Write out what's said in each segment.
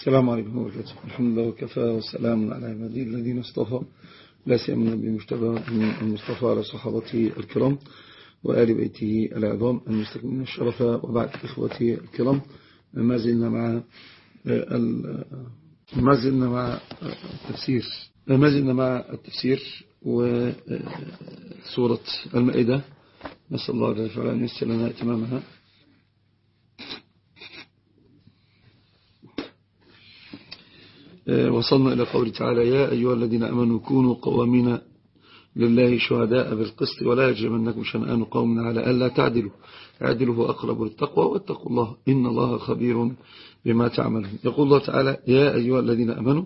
السلام عليكم ورحمة الله. الحمد لله وكفى والسلام على عباده الذين اصطفى. لا سيما النبي المصطفى على صحابته الكرام وآل بيته العظام المستكملين الشرف وبعد إخوتي الكرام. ما زلنا مع ما زلنا مع التفسير. ما زلنا مع التفسير وسورة المائدة. نسأل الله جل وعلا أن يسر لنا اتمامها وصلنا إلى قول تعالى يا أيها الذين أمنوا كونوا قوامين لله شهداء بالقسط ولا يجرمنكم شنآن قوم على ألا تعدلوا. اعدلوا أقرب للتقوى واتقوا الله إن الله خبير بما تعملون. يقول الله تعالى يا أيها الذين أمنوا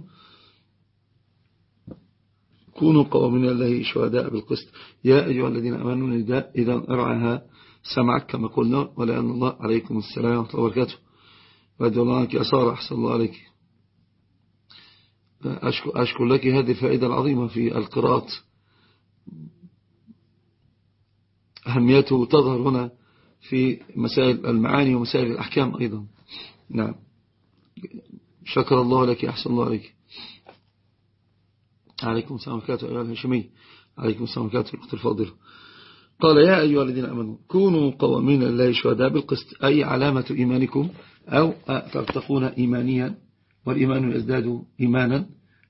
كونوا قوامين لله شهداء بالقسط. يا أيها الذين أمنوا نداء إذا أرعاها سمعك كما قلنا ولأن الله عليكم السلام ورحمة الله وبركاته. وأدعو الله عنك أسار أحسن الله عليك. أشكر لك هذه الفائدة العظيمة في القراءة أهميته تظهر هنا في مسائل المعاني ومسائل الأحكام أيضا. نعم. شكر الله لك أحسن الله عليك. عليكم السلام عليكم أيها الهشمي عليكم السلام عليكم الأخت الفاضلة. قال يا أيها الذين أمنوا كونوا قوامين الله شهداء بالقسط أي علامة إيمانكم؟ أو ترتقون إيمانيا؟ والإيمان يزداد إيمانا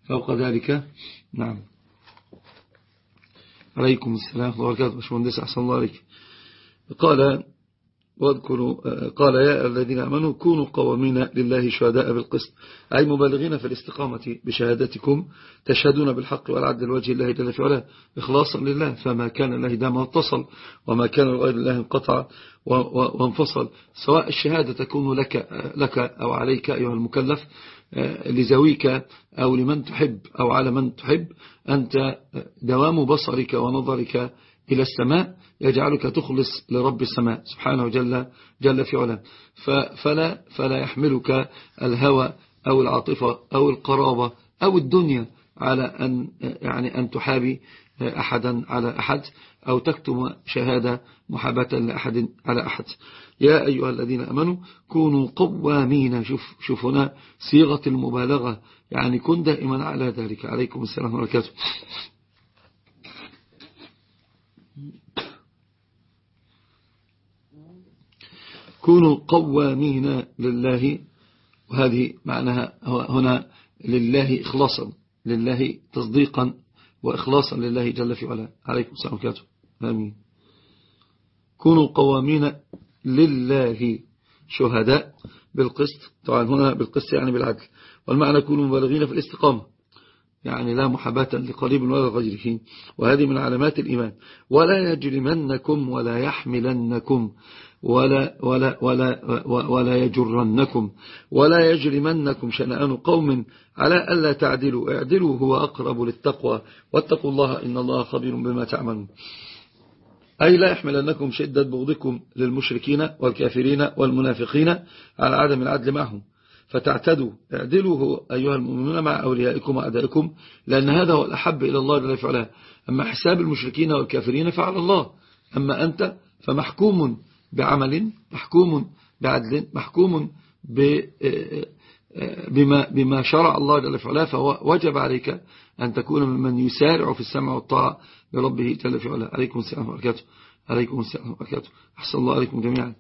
فوق ذلك. نعم. عليكم السلام ورحمة الله وبركاته. باشمهندس أحسن الله عليك. قال واذكروا قال يا الذين أمنوا كونوا قوامين لله شهداء بالقسط أي مبالغين في الاستقامة بشهادتكم تشهدون بالحق والعدل الوجه الله جل في علاه إخلاصا لله فما كان الله دام واتصل وما كان لغير الله انقطع وانفصل. سواء الشهادة تكون لك, لك أو عليك أيها المكلف لزويك أو لمن تحب أو على من تحب أنت دوام بصرك ونظرك إلى السماء يجعلك تخلص لرب السماء سبحانه جل, جل في علاه. فلا, فلا يحملك الهوى أو العاطفة أو القرابة أو الدنيا على أن, يعني أن تحابي أحدا على أحد أو تكتم شهادة محابة لأحد على أحد. يا أيها الذين أمنوا كونوا قوامين. شوف, شوف هنا صيغة المبالغة. يعني كن دائما على ذلك. عليكم السلام وبركاته كونوا قوامين لله. وهذه معناها هنا لله إخلاصا لله تصديقا. وإخلاصا لله جل في علاه. عليكم السلام وبركاته. آمين. كونوا قوامين لله شهداء بالقسط. طبعا هنا بالقسط يعني بالعدل. والمعنى كونوا مبالغين في الاستقامة. يعني لا محباة لقريب ولا غيره وهذه من علامات الإيمان. ولا يجرمنكم ولا يحملنكم ولا, ولا, ولا, ولا يجرنكم ولا يجرمنكم شنآن قوم على ألا تعدلوا. اعدلوا هو أقرب للتقوى. واتقوا الله إن الله خبير بما تعملون. أي لا يحملنكم شدة بغضكم للمشركين والكافرين والمنافقين على عدم العدل معهم. فتعتدوا. اعدلوا أيها المؤمنون مع أوليائكم وأعدائكم لأن هذا هو الأحب إلى الله جل وعلا. أما حساب المشركين والكافرين فعلى الله. أما أنت فمحكوم. بعمل محكوم بعدل محكوم بما, بما شرع الله جل وعلا فوجب عليك أن تكون ممن يسارع في السمع والطاعة لربه جل وعلا. عليكم السلام وبركاته عليكم السلام وبركاته أحسن الله عليكم جميعا.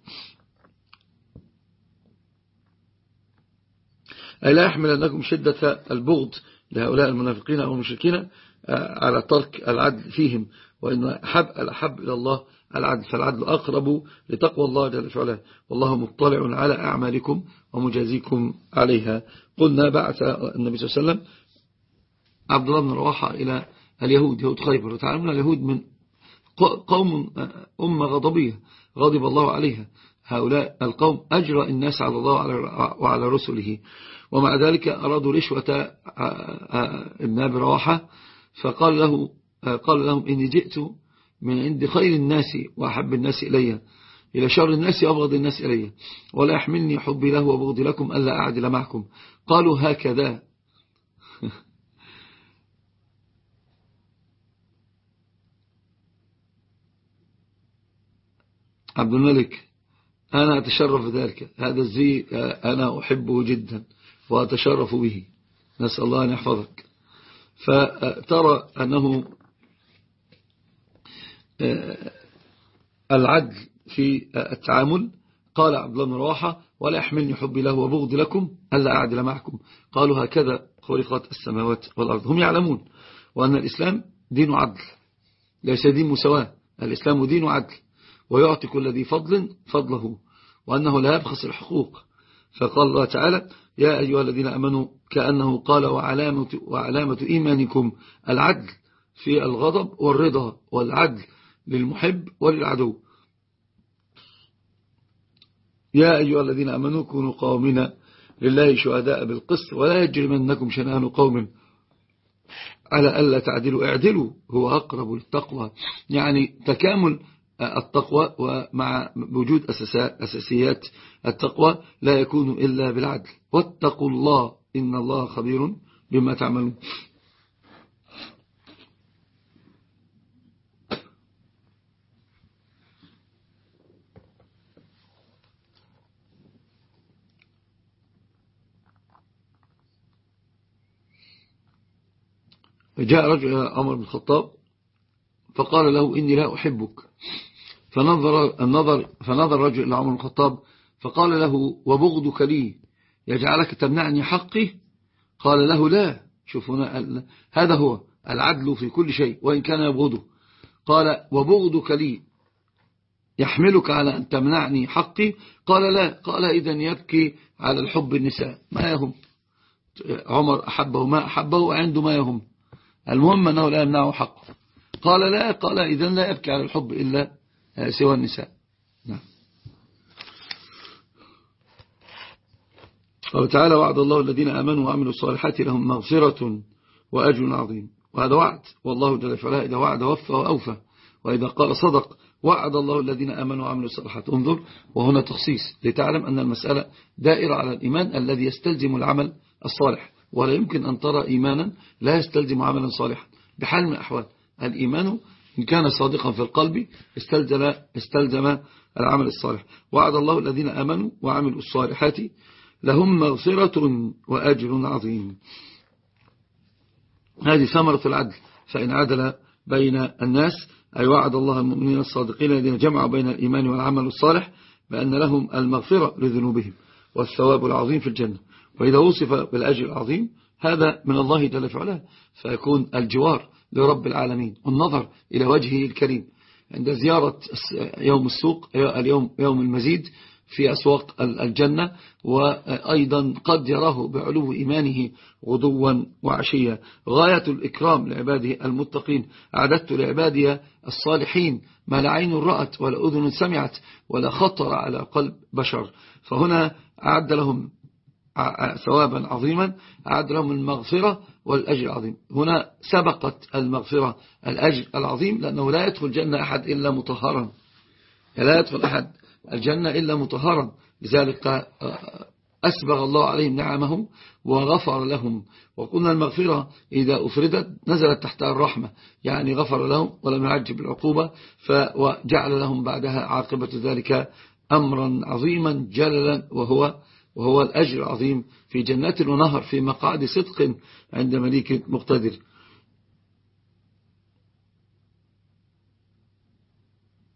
أي لا يحمل أنكم شدة البغض لهؤلاء المنافقين أو المشركين على ترك العدل فيهم وإن أحب الأحب إلى الله العدل فالعدل أقرب لتقوى الله جل وعلا. والله مطلع على أعمالكم ومجازيكم عليها. قلنا بعث النبي صلى الله عليه وسلم عبد الله بن رواحة إلى اليهود. يهود خيبر وتعلمون اليهود من قوم أمة غضبية غضب الله عليها. هؤلاء القوم أجرى الناس على الله وعلى رسله. ومع ذلك أرادوا رشوة ابن أبي رواحة. فقال له قال لهم إني جئت من عند خير الناس وأحب الناس إلي. إلى شر الناس وأبغض الناس إلي. ولا يحملني حبي له وبغضي لكم ألا أعدل معكم. قالوا هكذا. عبد الملك أنا أتشرف بذلك. هذا الزي أنا أحبه جدا وأتشرف به. نسأل الله أن يحفظك. فترى أنه العدل في التعامل. قال عبد الله بن رواحة ولا يحملني حبي له وبغض لكم ألا أعدل معكم. قالوا هكذا خلقت السماوات والأرض. هم يعلمون وأن الإسلام دين عدل ليس دين مساواة. الإسلام دين عدل ويعطي كل ذي فضل فضله وأنه لا يبخس الحقوق. فقال الله تعالى يا أيها الذين أمنوا كأنه قال وعلامة, وعلامة إيمانكم العدل في الغضب والرضا والعدل للمحب وللعدو. يا أيها الذين أمنوا كونوا قومنا لله شهداء بالقسط ولا يجرمنكم شنآن قوم على ألا تعدلوا. اعدلوا هو أقرب للتقوى يعني تكامل التقوى ومع وجود أساسيات التقوى لا يكون إلا بالعدل. واتقوا الله إن الله خبير بما تعملون. جاء رجل عمر بن الخطاب فقال له إني لا أحبك. فنظر, النظر فنظر رجل إلى عمر بن الخطاب فقال له وبغضك لي يجعلك تمنعني حقي؟ قال له لا. شوف هنا هذا هو العدل في كل شيء وإن كان يبغضه. قال وبغضك لي يحملك على أن تمنعني حقي؟ قال لا. قال إذا يبكي على الحب النساء. ما يهم. عمر أحبه ما أحبه وعنده ما يهم. المهم أنه لا يمنعه حقه قال لا قال إذا لا يبكي على الحب إلا سوى النساء. نعم. قال تعالى وعد الله الذين آمنوا وعملوا الصالحات لهم مغفرة وأجر عظيم. وهذا وعد. والله جل وعلا إذا وعد وفى وأوفى. وإذا قال صدق وعد الله الذين آمنوا وعملوا الصالحات. انظر وهنا تخصيص لتعلم أن المسألة دائرة على الإيمان الذي يستلزم العمل الصالح. ولا يمكن أن ترى إيمانا لا يستلزم عملا صالحا. بحال من الأحوال الإيمان إن كان صادقا في القلب استلزم, استلزم العمل الصالح. وعد الله الذين أمنوا وعملوا الصالحات لهم مغفرة وأجر عظيم. هذه ثمرة العدل. فإن عدل بين الناس أي وعد الله المؤمنين الصادقين الذين جمعوا بين الإيمان والعمل الصالح بأن لهم المغفرة لذنوبهم والثواب العظيم في الجنة. وإذا وصف بالأجر العظيم هذا من الله جل وعلا فيكون الجوار لرب العالمين والنظر إلى وجهه الكريم. عند زيارة يوم السوق اليوم يوم المزيد في أسواق الجنة وأيضا قد يراه بعلو إيمانه غدوا وعشيا غاية الإكرام لعباده المتقين. أعددت لعبادي الصالحين ما لا عين رأت ولا أذن سمعت ولا خطر على قلب بشر. فهنا أعد لهم ثوابا عظيما أعد لهم المغفرة والأجر العظيم. هنا سبقت المغفرة الأجر العظيم لأنه لا يدخل الجنة أحد إلا مطهرا. لا يدخل أحد الجنة إلا مطهرا. لذلك أسبغ الله عليهم نعمه وغفر لهم. وقلنا المغفرة إذا أفردت نزلت تحتها الرحمة يعني غفر لهم ولم يعجب العقوبة وجعل لهم بعدها عاقبة ذلك أمرا عظيما جللا وهو وهو الأجر العظيم في جنات ونهر في مقعد صدق عند مليك مقتدر.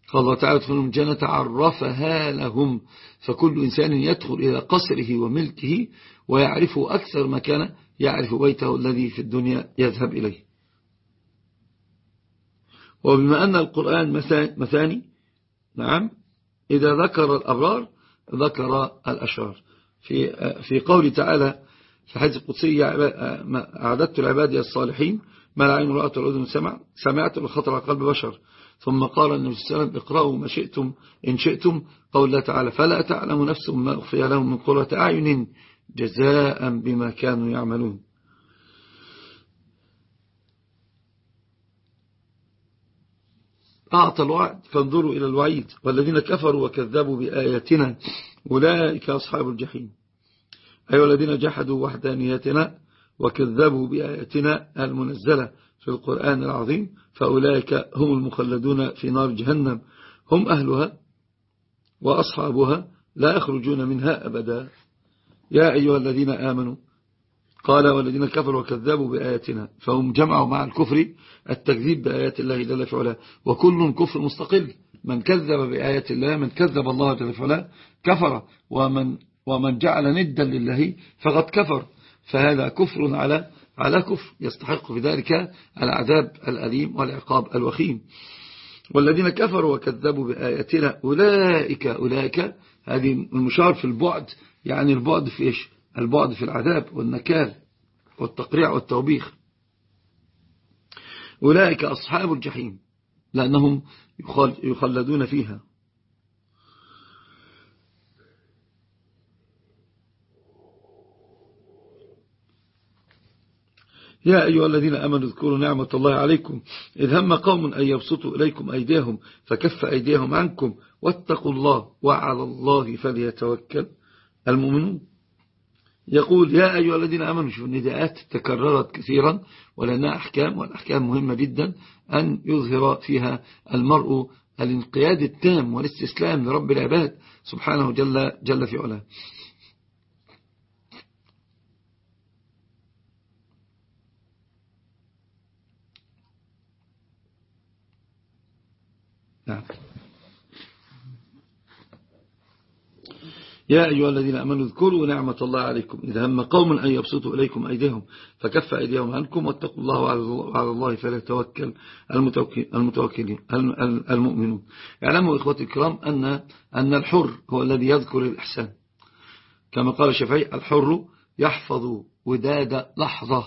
قال الله تعالى ادخلوا الجنة عرفها لهم. فكل إنسان يدخل إلى قصره وملكه ويعرف أكثر ما كان يعرف بيته الذي في الدنيا يذهب إليه. وبما أن القرآن مثاني نعم إذا ذكر الأبرار ذكر الأشرار. في في قول تعالى في حديث القدسي أعددت العباد الصالحين ما لا عين رأت والأذن سمع سمعت الخطر على قلب بشر. ثم قال النبي صلى الله عليه وسلم اقرأوا ما شئتم إن شئتم قول الله تعالى فلا تعلم نفس ما أخفي لهم من قرة أعين جزاء بما كانوا يعملون. أعطى الوعد فانظروا إلى الوعيد والذين كفروا وكذبوا بآياتنا أولئك أصحاب الجحيم. أيها الذين جحدوا وحدانيتنا وكذبوا بآياتنا المنزلة في القرآن العظيم فأولئك هم المخلدون في نار جهنم. هم أهلها وأصحابها لا يخرجون منها أبدا. يا أيها الذين آمنوا قال والذين كفروا وكذبوا بآياتنا فهم جمعوا مع الكفر التكذيب بآيات الله جل في علاه وكل كفر مستقل. من كذب بآيات الله من كذب الله جل في علاه كفر. ومن, ومن جعل ندا لله فقد كفر. فهذا كفر على على كفر. يستحق في ذلك العذاب الأليم والعقاب الوخيم. والذين كفروا وكذبوا بآياتنا أولئك أولئك هذه المشار في البعد. يعني البعد في إيش؟ البعد في العذاب والنكال والتقريع والتوبيخ. أولئك أصحاب الجحيم لأنهم يخلدون فيها. يا أيها الذين أمنوا اذكروا نعمة الله عليكم. إذ هم قوم أن يبسطوا إليكم أيديهم فكف أيديهم عنكم واتقوا الله وعلى الله فليتوكل المؤمنون. يقول يا أيها الذين أمنوا شوف النداءات تكررت كثيرا ولأنها أحكام والأحكام مهمة جدا أن يظهر فيها المرء الانقياد التام والاستسلام لرب العباد سبحانه جل, جل في علاه. نعم. يا أيها الذين أمنوا اذكروا نعمة الله عليكم. إذا هم قوم أن يبسطوا إليكم أيديهم فكف أيديهم عنكم واتقوا الله وعلى الله فليتوكل المتوكلين المؤمنون. اعلموا إخوتي الكرام أن, أن الحر هو الذي يذكر الإحسان. كما قال الشافعي الحر يحفظ وداد لحظة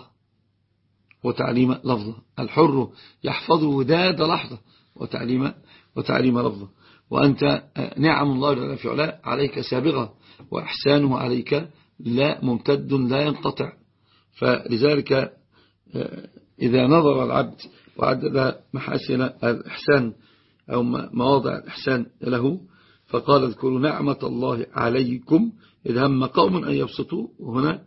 وتعليم لفظة. الحر يحفظ وداد لحظة وتعليم وتعليم لفظة. وأنت نعم الله جل في علاء عليك سابغة وإحسانه عليك لا ممتد لا ينقطع. فلذلك إذا نظر العبد وعدد محاسن الإحسان أو مواضع الإحسان له فقال اذكروا نعمة الله عليكم إذ هم قوم أن يبسطوا. وهنا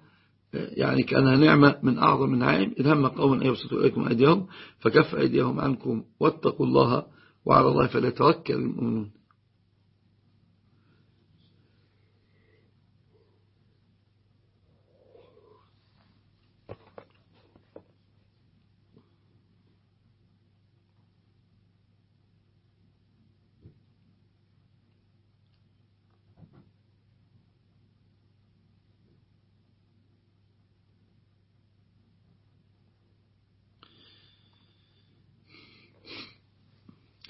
يعني كأنها نعمة من أعظم النعائم إذ هم قوم أن يبسطوا إليكم أيديهم فكف أيديهم عنكم واتقوا الله وعلى الله فليتوكل المؤمنون.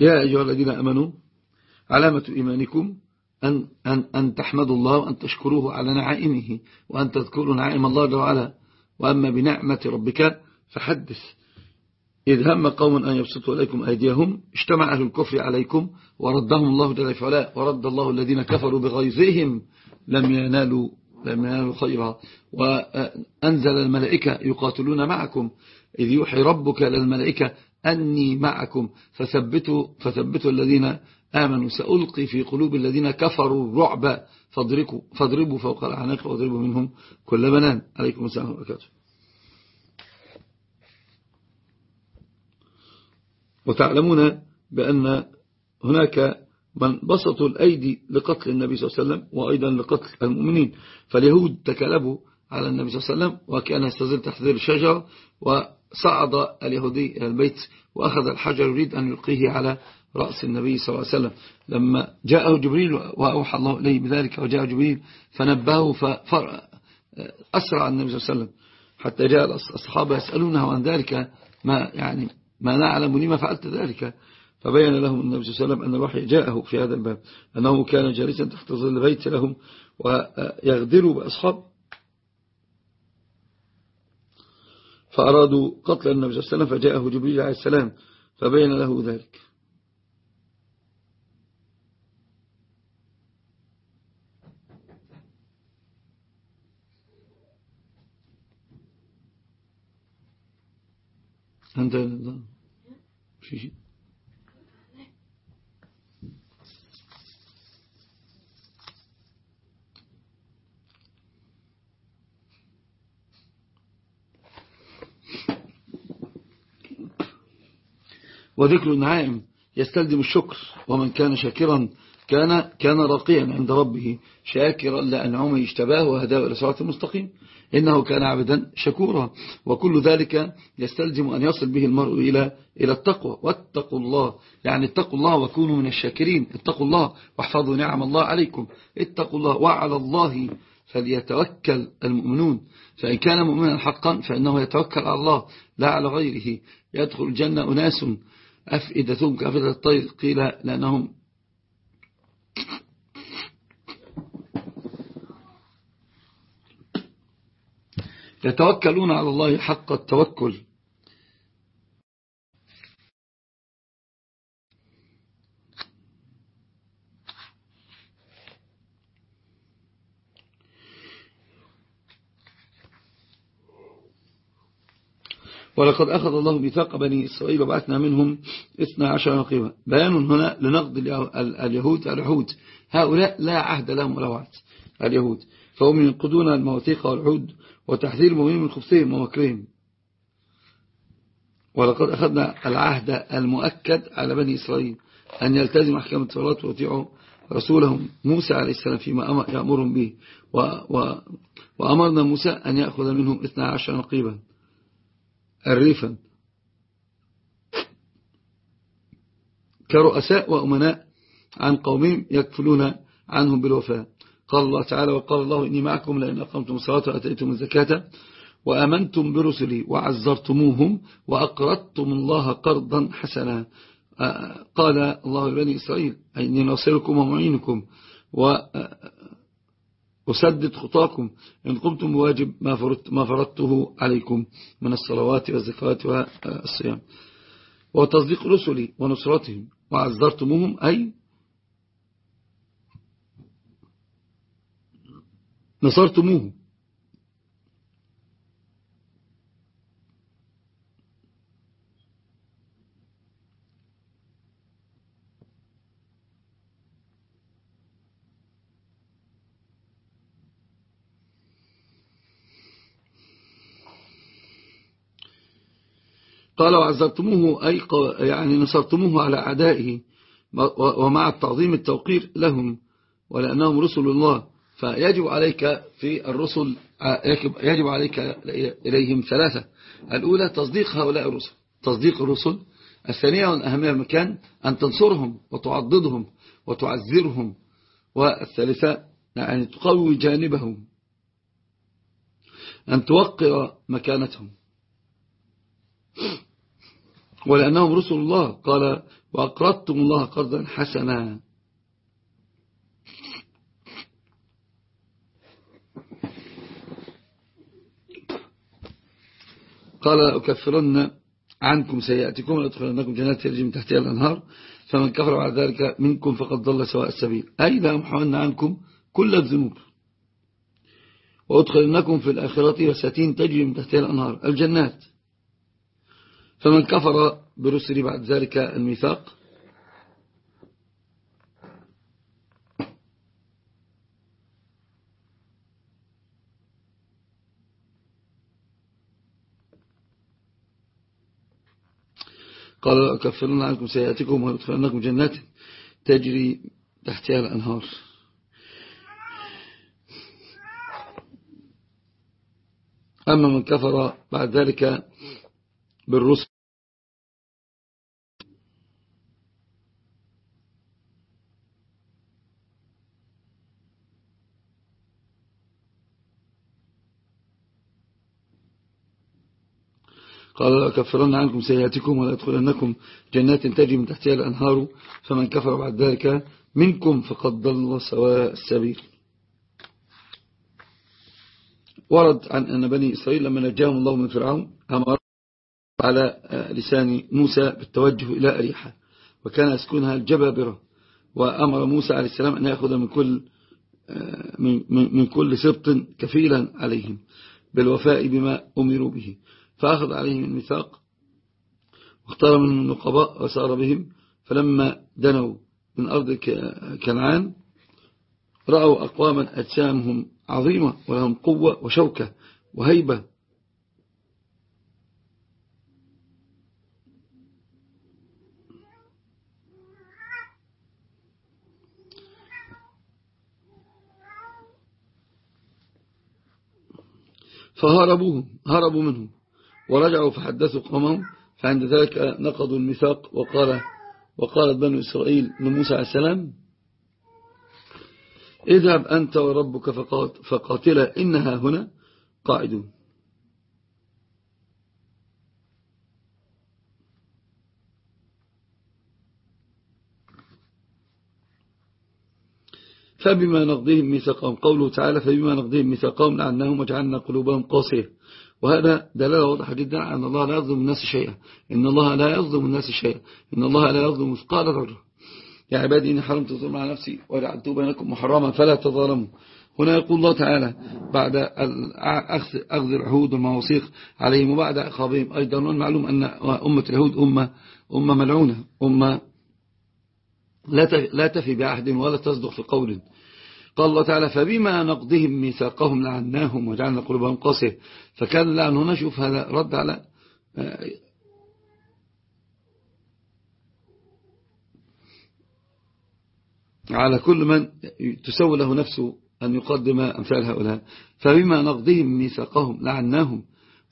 يا أيها الذين أمنوا علامة إيمانكم أن, أن, أن تحمدوا الله وأن تشكروه على نعائمه وأن تذكروا نعائم الله جل وعلا. وأما بنعمة ربك فحدث. إذ هم قوم أن يبسطوا إليكم أيديهم اجتمع أهل الكفر عليكم وردهم الله جل وعلا ورد الله الذين كفروا بغيظهم. لم ينالوا لم ينالوا خيرا. وأنزل الملائكة يقاتلون معكم. إذ يوحي ربك للملائكة أني معكم. فثبتوا, فثبتوا الذين آمنوا. سألقي في قلوب الذين كفروا الرعب. فاضربوا, فاضربوا فوق الأعناق واضربوا منهم كل بنان. عليكم السلام وبركاته وتعلمون بأن هناك من بسطوا الأيدي لقتل النبي صلى الله عليه وسلم وأيضا لقتل المؤمنين. فاليهود تكلبوا على النبي صلى الله عليه وسلم وكان يستزل تحت ذير الشجرة صعد اليهودي إلى البيت وأخذ الحجر يريد أن يلقيه على رأس النبي صلى الله عليه وسلم. لما جاءه جبريل وأوحى الله إليه بذلك وجاء جبريل فنبهه فأسرع النبي صلى الله عليه وسلم. حتى جاء الأصحاب يسألونه عن ذلك ما يعني ما نعلم لما فعلت ذلك. فبين لهم النبي صلى الله عليه وسلم أن الوحي جاءه في هذا الباب أنه كان جالسا تحت ظل بيت لهم ويغدروا بأصحاب فأرادوا قتل النبي صلى الله عليه وسلم فجاءه جبريل عليه السلام فبين له ذلك. أنت؟ شيء. وذكر النعائم يستلزم الشكر ومن كان شاكرا كان كان راقيا عند ربه شاكرا لأنعمه اشتباه وهداه إلى صراط المستقيم إنه كان عبدا شكورا وكل ذلك يستلزم أن يصل به المرء إلى إلى التقوى. واتقوا الله يعني اتقوا الله وكونوا من الشاكرين. اتقوا الله واحفظوا نعم الله عليكم. اتقوا الله وعلى الله فليتوكل المؤمنون. فإن كان مؤمنا حقا فإنه يتوكل على الله لا على غيره. يدخل الجنة أناس أفئدتهم كأفئدة الطير قيل لأنهم يتوكلون على الله حق التوكل. ولقد أخذ الله ميثاق بني إسرائيل وبعثنا منهم اثنى عشر نقيبا. بيان هنا لنقض اليهود العهود هؤلاء لا عهد لهم ولا وعد اليهود. فهم ينقضون المواثيق والعهود وتحذير المؤمنين من خبثهم ومكرهم. ولقد أخذنا العهد المؤكد على بني إسرائيل أن يلتزم أحكام التوراة ويطيعوا رسولهم موسى عليه السلام فيما يأمرهم به. وأمرنا موسى أن يأخذ منهم 12 نقيبا. الريفا كرؤساء وأمناء عن قومهم يكفلون عنهم بالوفاء. قال الله تعالى وقال الله إني معكم لأن أقمتم الصلاة وأتيتم الزكاة وأمنتم برسلي وعزرتموهم وأقرضتم الله قرضا حسنا. قال الله لبني إسرائيل إني ناصركم ومعينكم. وأسدد خطاكم. إن قمتم بواجب ما, فرضت ما فرضته عليكم من الصلوات والزكوات والصيام. وتصديق رسلي ونصرتهم. وعزرتموهم أي نصرتموه قال وعزرتموه أي يعني نصرتموه على أعدائه ومع التعظيم التوقير لهم ولأنهم رسل الله. فيجب عليك في الرسل يجب عليك إليهم ثلاثة. الأولى تصديق هؤلاء الرسل تصديق الرسل. الثانية والأهمية المكان أن تنصرهم وتعضدهم وتعزرهم. والثالثة يعني تقوي جانبهم. أن توقر مكانتهم. ولأنهم رسل الله. قال وأقرضتم الله قرضا حسنا. قال أكفرن عنكم سيئاتكم وأدخلنكم جنات تجري من تحتها الأنهار. فمن كفر بعد ذلك منكم فقد ضل سواء السبيل. أي لا أمحون عنكم كل الذنوب. وأدخلنكم في الآخرة وساتين تجري من تحتها الأنهار. الجنات. فمن كفر برسل بعد ذلك الميثاق. قال أكفرنا عنكم سيئاتكم ويدخلنكم جنات تجري تحتها الأنهار. أما من كفر بعد ذلك بالرسل قال لأكفرن عنكم سيئاتكم ولأدخلنكم جنات تجري من تحتها الأنهار فمن كفر بعد ذلك منكم فقد ضل سواء السبيل. ورد عن أن بني إسرائيل لما نجاهم الله من فرعون أمر على لسان موسى بالتوجه إلى أريحة وكان يسكنها الجبابرة وأمر موسى عليه السلام أن يأخذ من كل من كل سبط كفيلا عليهم بالوفاء بما أمروا به. فأخذ عليهم الميثاق واختار منهم النقباء وسار بهم فلما دنوا من أرض كنعان رأوا أقواما أجسامهم عظيمة ولهم قوة وشوكة وهيبة. فهربوهم هربوا منهم. ورجعوا فحدثوا قومهم فعند ذلك نقضوا الميثاق وقال وقالت بنو إسرائيل لموسى عليه السلام اذهب أنت وربك فقاتلا إنها هنا قاعدون. فبما نقضيهم ميثاقهم قوله تعالى فبما نقضيهم ميثاقهم لعناهم وجعلنا قلوبهم قاسية وهذا دلالة واضحة جدا على أن الله لا يظلم الناس شيئا. إن الله لا يظلم الناس شيئا. إن الله لا يظلم مثقال ذرة. يا عبادي إني حرمت الظلم على نفسي وجعلت بينكم محرما فلا تظالموا. هنا يقول الله تعالى بعد أخذ العهود والمواثيق عليهم وبعد أخابهم أيضا المعلوم أن أمة اليهود أمة, أمة ملعونة. أمة لا تفي بعهد ولا تصدق في قول. قال الله تعالى فبما نقضهم ميثاقهم لعناهم وجعلنا قلوبهم قاسية فكان لعن هنا شوف هذا رد على على كل من تسوي له نفسه أن يقدم أمثال هؤلاء. فبما نقضهم ميثاقهم لعناهم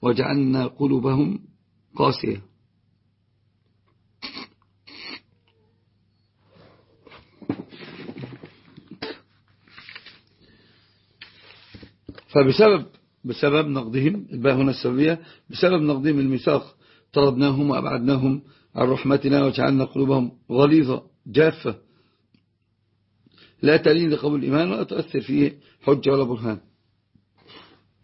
وجعلنا قلوبهم قاسية فبسبب بسبب نقضهم الباء هنا السببية بسبب نقضهم الميثاق طردناهم وأبعدناهم عن رحمتنا وجعلنا قلوبهم غليظة جافة. لا تلين لقبول الإيمان ولا تؤثر فيه حجة ولا برهان.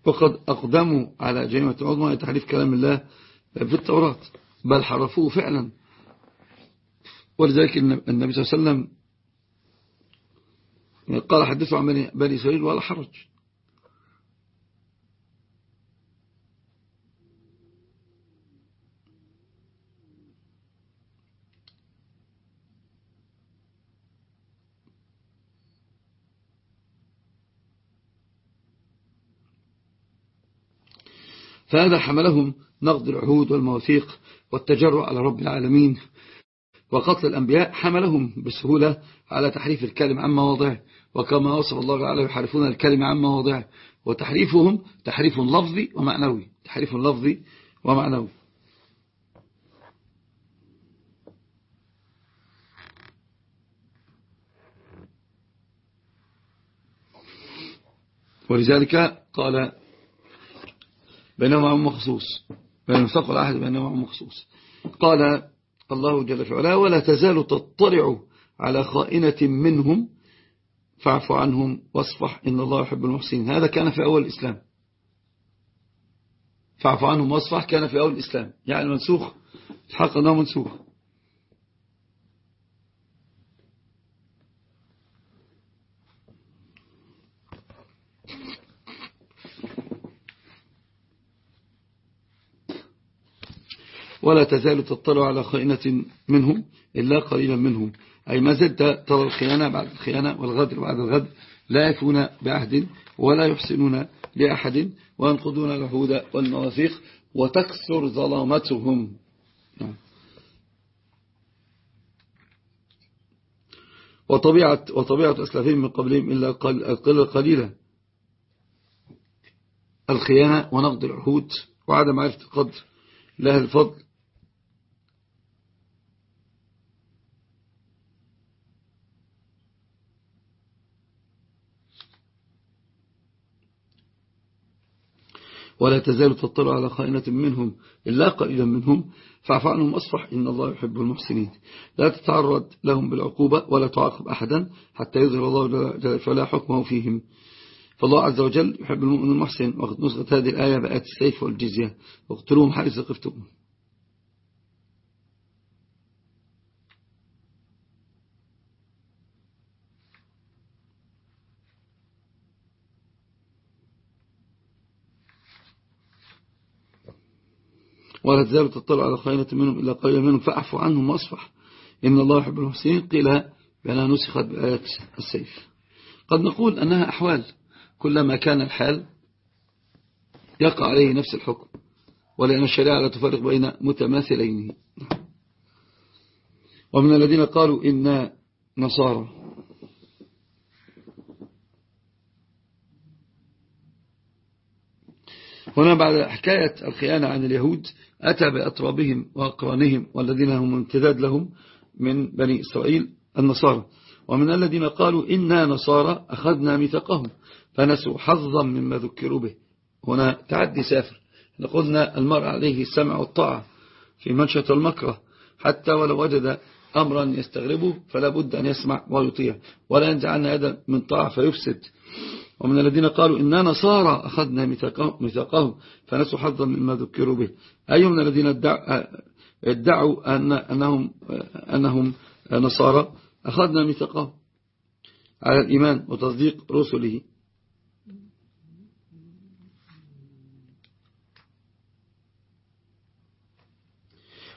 وقد أقدموا على جريمة عظمى تحريف كلام الله في التوراة. بل حرفوه فعلا. ولذلك النبي صلى الله عليه وسلم قال حدثوا عن بني إسرائيل ولا حرج. فهذا حملهم نقض العهود والمواثيق والتجرؤ على رب العالمين. وقتل الأنبياء حملهم بسهولة على تحريف الكلم عن مواضعه. وكما وصف الله تعالى يحرفون الكلمة عن مواضعه. وتحريفهم تحريف لفظي ومعنوي. تحريف لفظي ومعنوي. ولذلك قال بينهما عم مخصوص. بين المستقبل العهد بينهما مخصوص. قال الله جل في علاه ولا تزال تطلع على خائنة منهم فاعف عنهم واصفح إن الله يحب المحسنين. هذا كان في أول الإسلام. فاعف عنهم واصفح كان في أول الإسلام. يعني منسوخ الحق أنه منسوخ. ولا تزال تطلع على خائنة منهم إلا قليلا منهم. أي ما زلت ترى الخيانة بعد الخيانة والغدر بعد الغدر. لا يفون بعهد ولا يحسنون لأحد وينقضون العهود والمواثيق وتكثر ظلامتهم. وطبيعة, وطبيعة أسلافهم من قبلهم إلا قليلة قليلة الخيانة ونقض العهود وعدم معرفة القدر. لها الفضل ولا تزال تطلع على خائنة منهم إلا قليلا منهم. فاعف عنهم أصفح إن الله يحب المحسنين. لا تتعرض لهم بالعقوبة ولا تعاقب أحدا حتى يظهر الله جل فلا حكمه فيهم. فالله عز وجل يحب المؤمن المحسن وقد نسخت هذه الآية بآيات السيف والجزية. واقتلوهم حيث قفتم. ولا تزال تطلع على خائنة منهم إلا قليلا منهم. فأعفو عنهم واصفح. إن الله يحب المحسنين. قيل بأنها نسخت بآيات السيف. قد نقول أنها أحوال. كلما كان الحال يقع عليه نفس الحكم ولأن الشريعة لا تفرق بين متماثلين. ومن الذين قالوا إنا نصارى هنا بعد حكاية الخيانة عن اليهود أتى بأطرابهم وأقرانهم والذين هم امتداد لهم من بني إسرائيل النصارى. ومن الذين قالوا إنا نصارى أخذنا ميثاقهم فنسوا حظا مما ذكروا به. هنا تعدي سافر. قلنا المرء عليه السمع والطاعة في منشة المكره حتى ولو وجد أمرا يستغربه فلا بد أن يسمع ويطيع. ولا ينزع عنا يدا من طاعة فيفسد. ومن الذين قالوا إننا نصارى أخذنا ميثاقهم فنسوا حظا مما ذكروا به. أي من الذين ادعوا أن أنهم, أنهم نصارى؟ أخذنا ميثاقهم. على الإيمان وتصديق رسله.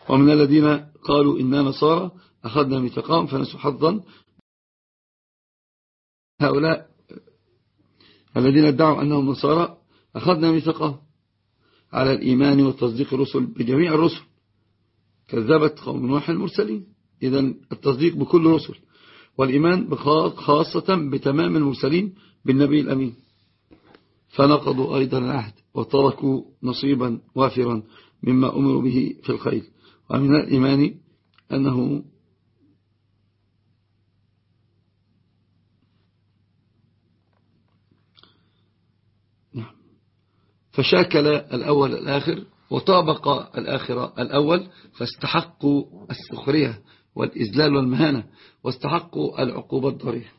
ومن الذين قالوا إننا نصارى؟ أخذنا ميثاقهم فنسوا حظا. هؤلاء الذين ادعوا أنهم نصارى أخذنا ميثاقهم على الإيمان والتصديق الرسل بجميع الرسل. كذبت قوم نوح المرسلين. إذا التصديق بكل رسل والإيمان خاصة بتمام المرسلين بالنبي الأمين. فنقضوا أيضا العهد وتركوا نصيبا وافرا مما أمروا به في الخير. ومن الإيمان أنه نعم فشاكل الأول الآخر وطابق الآخر الأول فاستحقوا السخرية والإزلال والمهانة واستحقوا العقوبة الضرية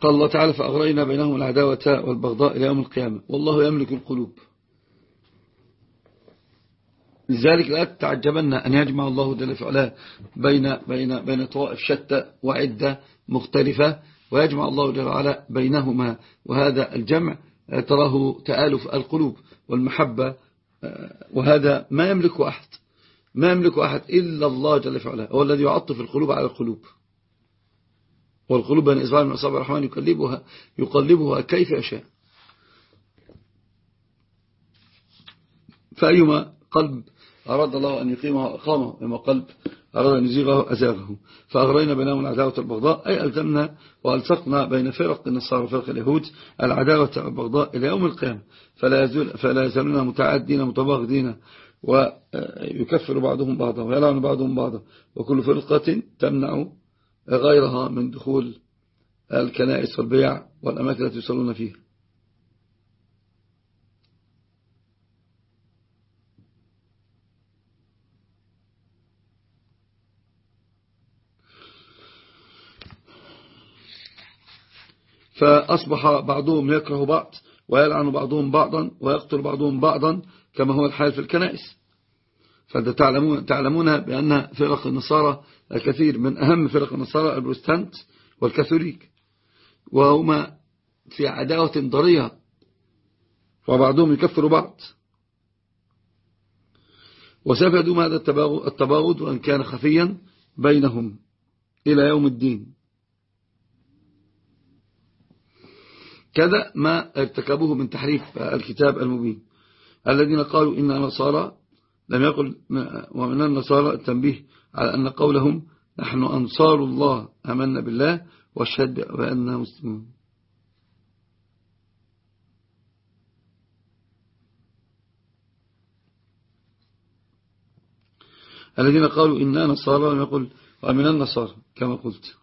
قال الله تعالى فأغرينا بينهم العداوة والبغضاء إلى يوم القيامة. والله يملك القلوب. لذلك لا تعجبن أن يجمع الله جل في علاه بين, بين, بين طوائف شتى وعدة مختلفة. ويجمع الله جل وعلا بينهما وهذا الجمع تراه تآلف القلوب والمحبة وهذا ما يملك أحد ما يملك أحد إلا الله جل في علاه هو الذي يعطف القلوب على القلوب. والقلوب بين إصبع من أصابع الرحمن يقلبها, يقلبها كيف يشاء. فأيما قلب أراد الله أن يقيمه أقامه وما قلب أراد أن يزيغه أزاغه. فأغرينا بينهم العداوة البغضاء أي ألزمنا وألصقنا بين فرق النصارى وفرق اليهود العداوة والبغضاء إلى يوم القيامة. فلا, يزول فلا يزالون متعدين متباغدين ويكفر بعضهم بعضا ويلعن بعضهم بعضا. وكل فرقة تمنع غيرها من دخول الكنائس والبيع والأماكن التي يصلون فيها. فأصبح بعضهم يكره بعض ويلعن بعضهم بعضا ويقتل بعضهم بعضا كما هو الحال في الكنائس. فأنت تعلمون, تعلمون بأن فرق النصارى الكثير من أهم فرق النصارى البروستانت والكاثوليك. وهما في عداوة ضرية وبعضهم يكفر بعض. وسفدوا هذا التباغض وأن كان خفيا بينهم إلى يوم الدين. كذا ما ارتكبوه من تحريف الكتاب المبين. الذين قالوا إن نصارى لم يقل ومن النصارى التنبيه على أن قولهم نحن أنصار الله أمنا بالله واشهد بأننا مسلمون. الذين قالوا إننا نصارى لم يقل ومن النصارى كما قلت.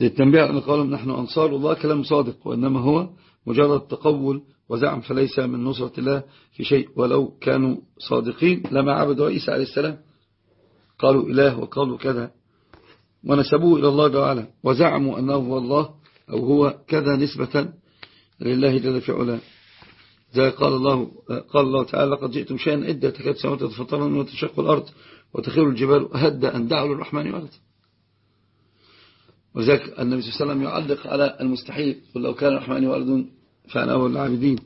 للتنبيه أن قالوا نحن أنصار الله كلام صادق وإنما هو مجرد تقول وزعم فليس من نصرة الله في شيء. ولو كانوا صادقين لما عبدوا عيسى عليه السلام قالوا إله وقالوا كذا ونسبوه إلى الله تعالى وزعموا أنه هو الله أو هو كذا نسبة لله جل في علاه. زي قال الله قال الله تعالى لقد جئتم شيئا إدى تكاد سماوات تتفطرن وتشق الأرض وتخير الجبال هدى أن دعوا للرحمن ولدا. وذلك النبي صلى الله عليه وسلم يعلق على المستحيل. قل لو كان الرحمن ولد فأنا أول العابدين.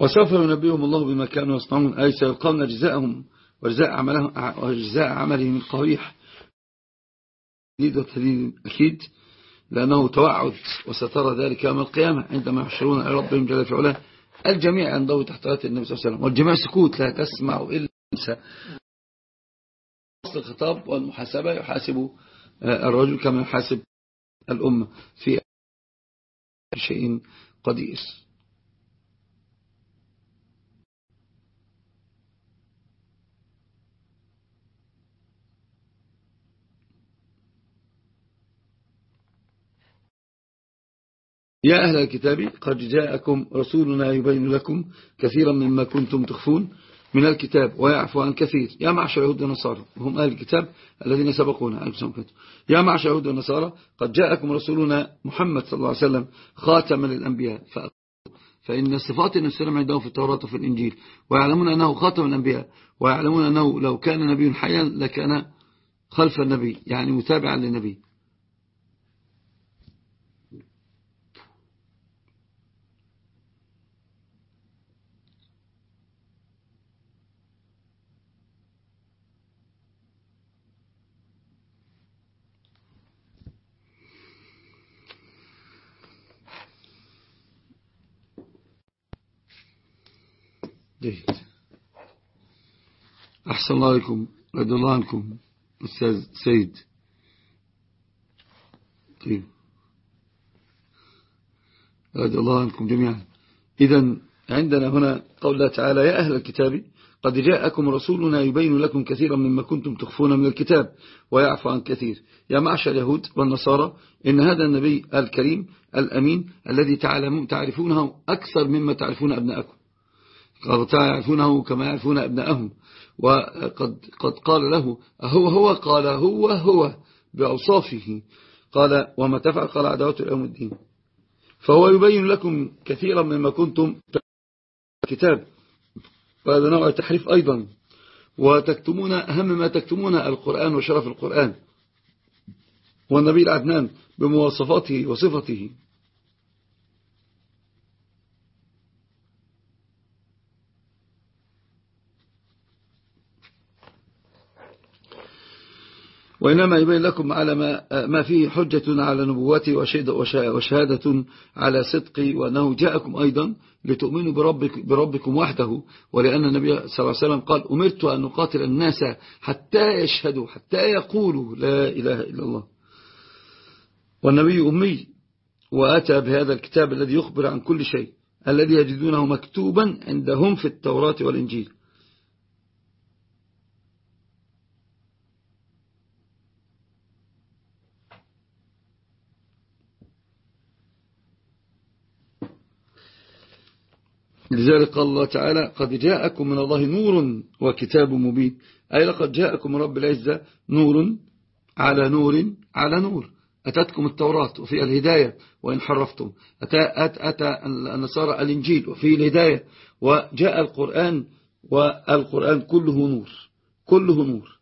وسوف ينبيهم الله بما كانوا يصنعون. أي سيلقون جزاءهم وجزاء عملهم, وجزاء عملهم القبيح تهديد وتهديد أكيد لأنه توعد وسترى ذلك يوم القيامة عندما يحشرون إلى ربهم جل في علاه. الجميع عنده تحت آيات النبي صلى الله عليه وسلم والجميع سكوت لا تسمع إلا الخطاب والمحاسبة يحاسب آه، الرجل كما يحاسب الأمة في شيء قدير يا أهل الكتاب قد جاءكم رسولنا يبين لكم كثيرا مما كنتم تخفون من الكتاب ويعفو عن كثير. يا معشر يهود النصارى وهم أهل الكتاب الذين سبقونا يا معشر يهود النصارى قد جاءكم رسولنا محمد صلى الله عليه وسلم خاتما للأنبياء فإن صفات النبي صلى الله عليه وسلم عندهم في التوراة وفي الإنجيل ويعلمون أنه خاتم الأنبياء ويعلمون أنه لو كان نبي حيا لكان خلف النبي يعني متابعا للنبي. جيد. أحسن الله عليكم رضي الله عنكم أستاذ سيد. طيب. رضي الله عنكم جميعا. إذا عندنا هنا قول الله تعالى يا أهل الكتاب قد جاءكم رسولنا يبين لكم كثيرا مما كنتم تخفون من الكتاب ويعفو عن كثير. يا معشر اليهود والنصارى إن هذا النبي الكريم الأمين الذي تعرفونه أكثر مما تعرفون أبناءكم. قد تعرفونه كما يعرفون أبنائهم وقد قد قال له هو هو قال هو هو بأوصافه. قال وما تفعل؟ قال عدوات اليوم الدين. فهو يبين لكم كثيرا مما كنتم كتاب وهذا نوع التحريف أيضا. وتكتمون أهم ما تكتمون القرآن وشرف القرآن. والنبي العدنان بمواصفاته وصفته. وإنما يبين لكم على ما, ما فيه حجة على نبوته وشهادة على صدقي وأنه جاءكم أيضا لتؤمنوا بربك بربكم وحده. ولأن النبي صلى الله عليه وسلم قال أمرت أن نقاتل الناس حتى يشهدوا حتى يقولوا لا إله إلا الله. والنبي أمي وأتى بهذا الكتاب الذي يخبر عن كل شيء الذي يجدونه مكتوبا عندهم في التوراة والإنجيل. لذلك قال الله تعالى قد جاءكم من الله نور وكتاب مبين. أي لقد جاءكم من رب العزة نور على نور على نور. أتتكم التوراة وفي الهداية وإن حرفتم. أتى, أتى, النصارى الإنجيل وفي الهداية. وجاء القرآن والقرآن كله نور كله نور.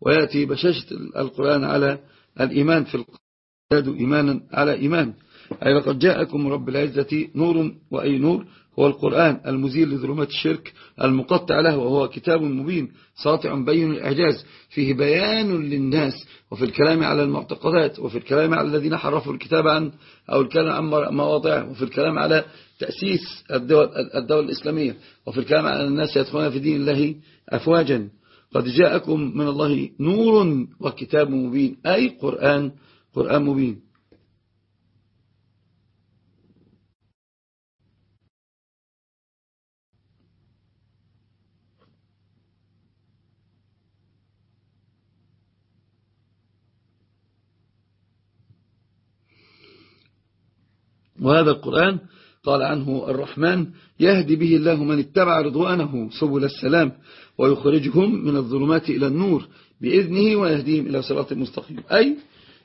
ويأتي بشاشة القرآن على الإيمان في القرآن. إيمانا على إيمان. أي لقد جاءكم رب العزة نور وأي نور؟ هو القرآن المزيل لظلمات الشرك المقطع له وهو كتاب مبين ساطع بين الإعجاز فيه بيان للناس وفي الكلام على المعتقدات وفي الكلام على الذين حرفوا الكتاب عن أو الكلام عن مواضعه وفي الكلام على تأسيس الدول, الدول الإسلامية وفي الكلام على الناس يدخلون في دين الله أفواجا. قد جاءكم من الله نور وكتاب مبين. أي قرآن؟ قرآن مبين. وهذا القرآن قال عنه الرحمن يهدي به الله من اتبع رضوانه سبل السلام ويخرجهم من الظلمات إلى النور بإذنه ويهديهم إلى صراط المستقيم أي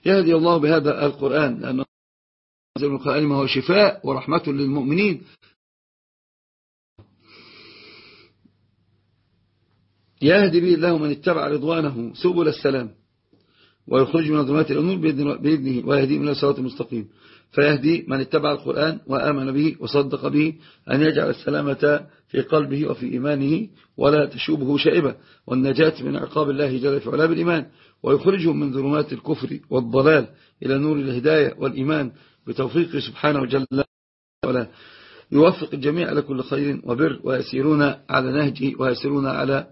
يهدي الله بهذا القرآن لأنه القرآن ما هو شفاء ورحمة للمؤمنين. يهدي به الله من اتبع رضوانه سبل السلام ويخرج من الظلمات إلى النور بإذنه ويهدي من الصراط المستقيم فيهدي من اتبع القرآن وآمن به وصدق به أن يجعل السلامة في قلبه وفي إيمانه ولا تشوبه شائبة والنجاة من عقاب الله جل في علا بالإيمان ويخرجهم من ظلمات الكفر والضلال إلى نور الهداية والإيمان بتوفيقه سبحانه وجل وعلا. يوفق الجميع على كل خير وبر ويسيرون على نهجه ويسيرون على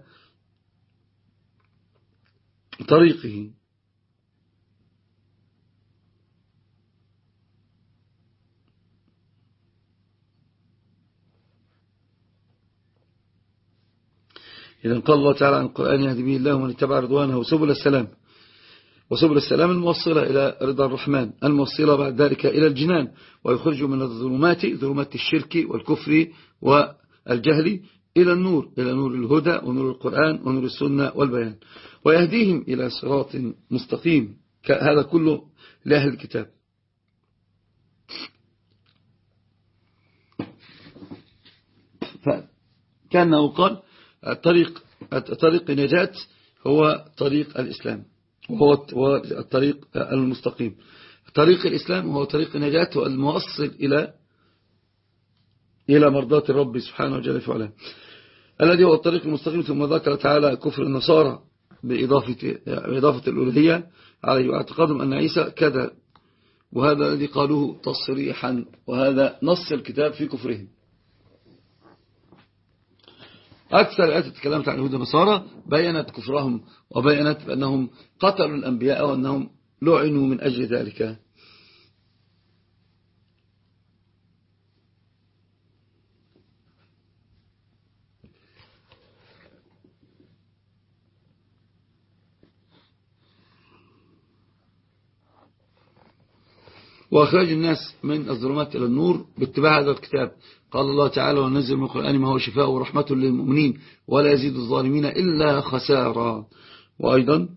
طريقه. إذا قال الله تعالى عن القرآن يهدي به الله ومن اتبع رضوانه سبل السلام. وسبل السلام الموصلة إلى رضا الرحمن الموصلة بعد ذلك إلى الجنان ويخرج من الظلمات ظلمات الشرك والكفر والجهل إلى النور إلى نور الهدى ونور القرآن ونور السنة والبيان. ويهديهم إلى صراط مستقيم. هذا كله لأهل الكتاب. فكأنه قال الطريق طريق النجاة هو طريق الإسلام وهو الطريق المستقيم. طريق الإسلام هو طريق النجاة والموصل إلى إلى مرضاة الرب سبحانه وجل فعلا الذي هو الطريق المستقيم ثم ذكر تعالى كفر النصارى بإضافة, بإضافة الألوهية عليه واعتقادهم أن عيسى كذا وهذا الذي قالوه تصريحا وهذا نص الكتاب في كفرهم. أكثر الآيات تكلمت عن اليهود والنصارى بينت كفرهم وبينت بأنهم قتلوا الأنبياء وأنهم لعنوا من أجل ذلك. وأخرج الناس من الظلمات إلى النور باتباع هذا الكتاب. قال الله تعالى ونزل من القرآن ما هو شفاء ورحمة للمؤمنين ولا يزيد الظالمين إلا خسارا. وأيضا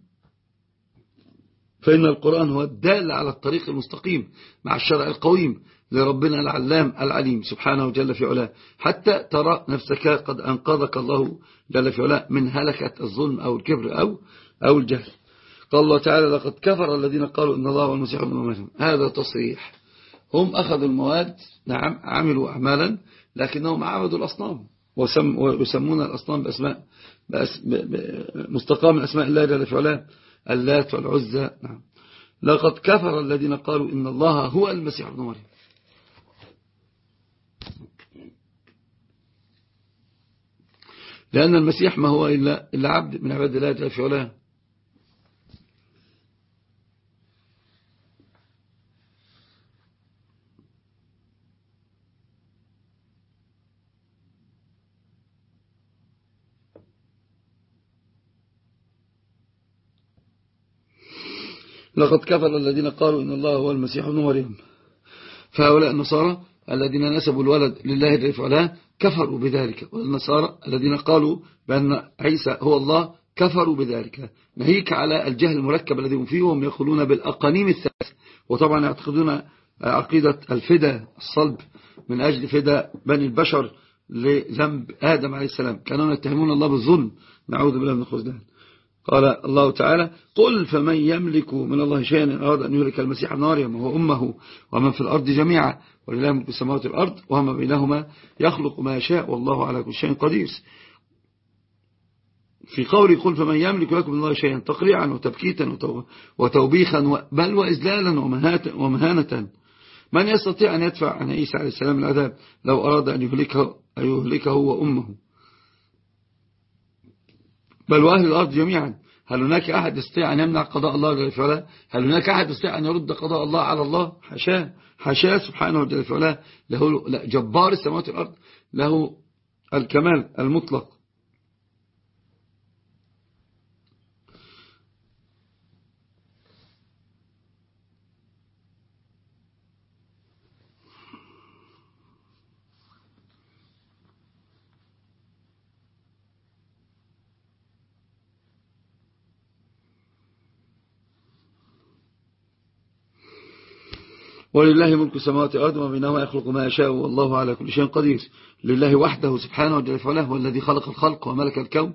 فإن القرآن هو الدال على الطريق المستقيم مع الشرع القويم لربنا العلام العليم سبحانه جل في علاه. حتى ترى نفسك قد أنقذك الله جل في علاه من هلكة الظلم أو الكبر أو, أو الجهل. قال الله تعالى لقد كفر الذين قالوا إن الله هو المسيح ابن هذا تصريح. هم أخذوا المواد نعم عملوا أعمالا لكنهم عبدوا الأصنام ويسمون الأصنام بأسماء مستقام من أسماء الله جل في اللات والعزة نعم. لقد كفر الذين قالوا إن الله هو المسيح ابن مريم. لأن المسيح ما هو إلا, إلا عبد من عباد الله جل في لقد كفر الذين قالوا إن الله هو المسيح ابن مريم. فهؤلاء النصارى الذين نسبوا الولد لله جل وعلا كفروا بذلك والنصارى الذين قالوا بأن عيسى هو الله كفروا بذلك. نهيك على الجهل المركب الذي هم فيه وهم يقولون بالأقانيم الثلاث وطبعا يعتقدون عقيدة الفدا الصلب من أجل فدا بني البشر لذنب آدم عليه السلام. كانوا يتهمون الله بالظلم نعوذ بالله من الخزدان قال الله تعالى قل فمن يملك من الله شيئا إن أراد أن يهلك المسيح مريم وهو أمه ومن في الأرض جميعا ولله ملك السماوات والأرض وما بينهما يخلق ما يشاء والله على كل شيء قدير. في قول قل فمن يملك لكم من الله شيئا تقريعا وتبكيتا وتوبيخا بل وإذلالا ومهانة من يستطيع أن يدفع عن عيسى عليه السلام العذاب لو أراد أن يهلكه, أن يهلكه وأمه بل وأهل الأرض جميعا. هل هناك أحد يستطيع أن يمنع قضاء الله جل فعلا هل هناك أحد يستطيع أن يرد قضاء الله على الله؟ حشاه حشاه سبحانه جل له جبار السماوات والأرض. له الكمال المطلق. ولله ملك السماوات والأرض وما بينهما يخلق ما يشاء والله على كل شيء قدير. لله وحده سبحانه وجل فعله هو الذي خلق الخلق وملك الكون.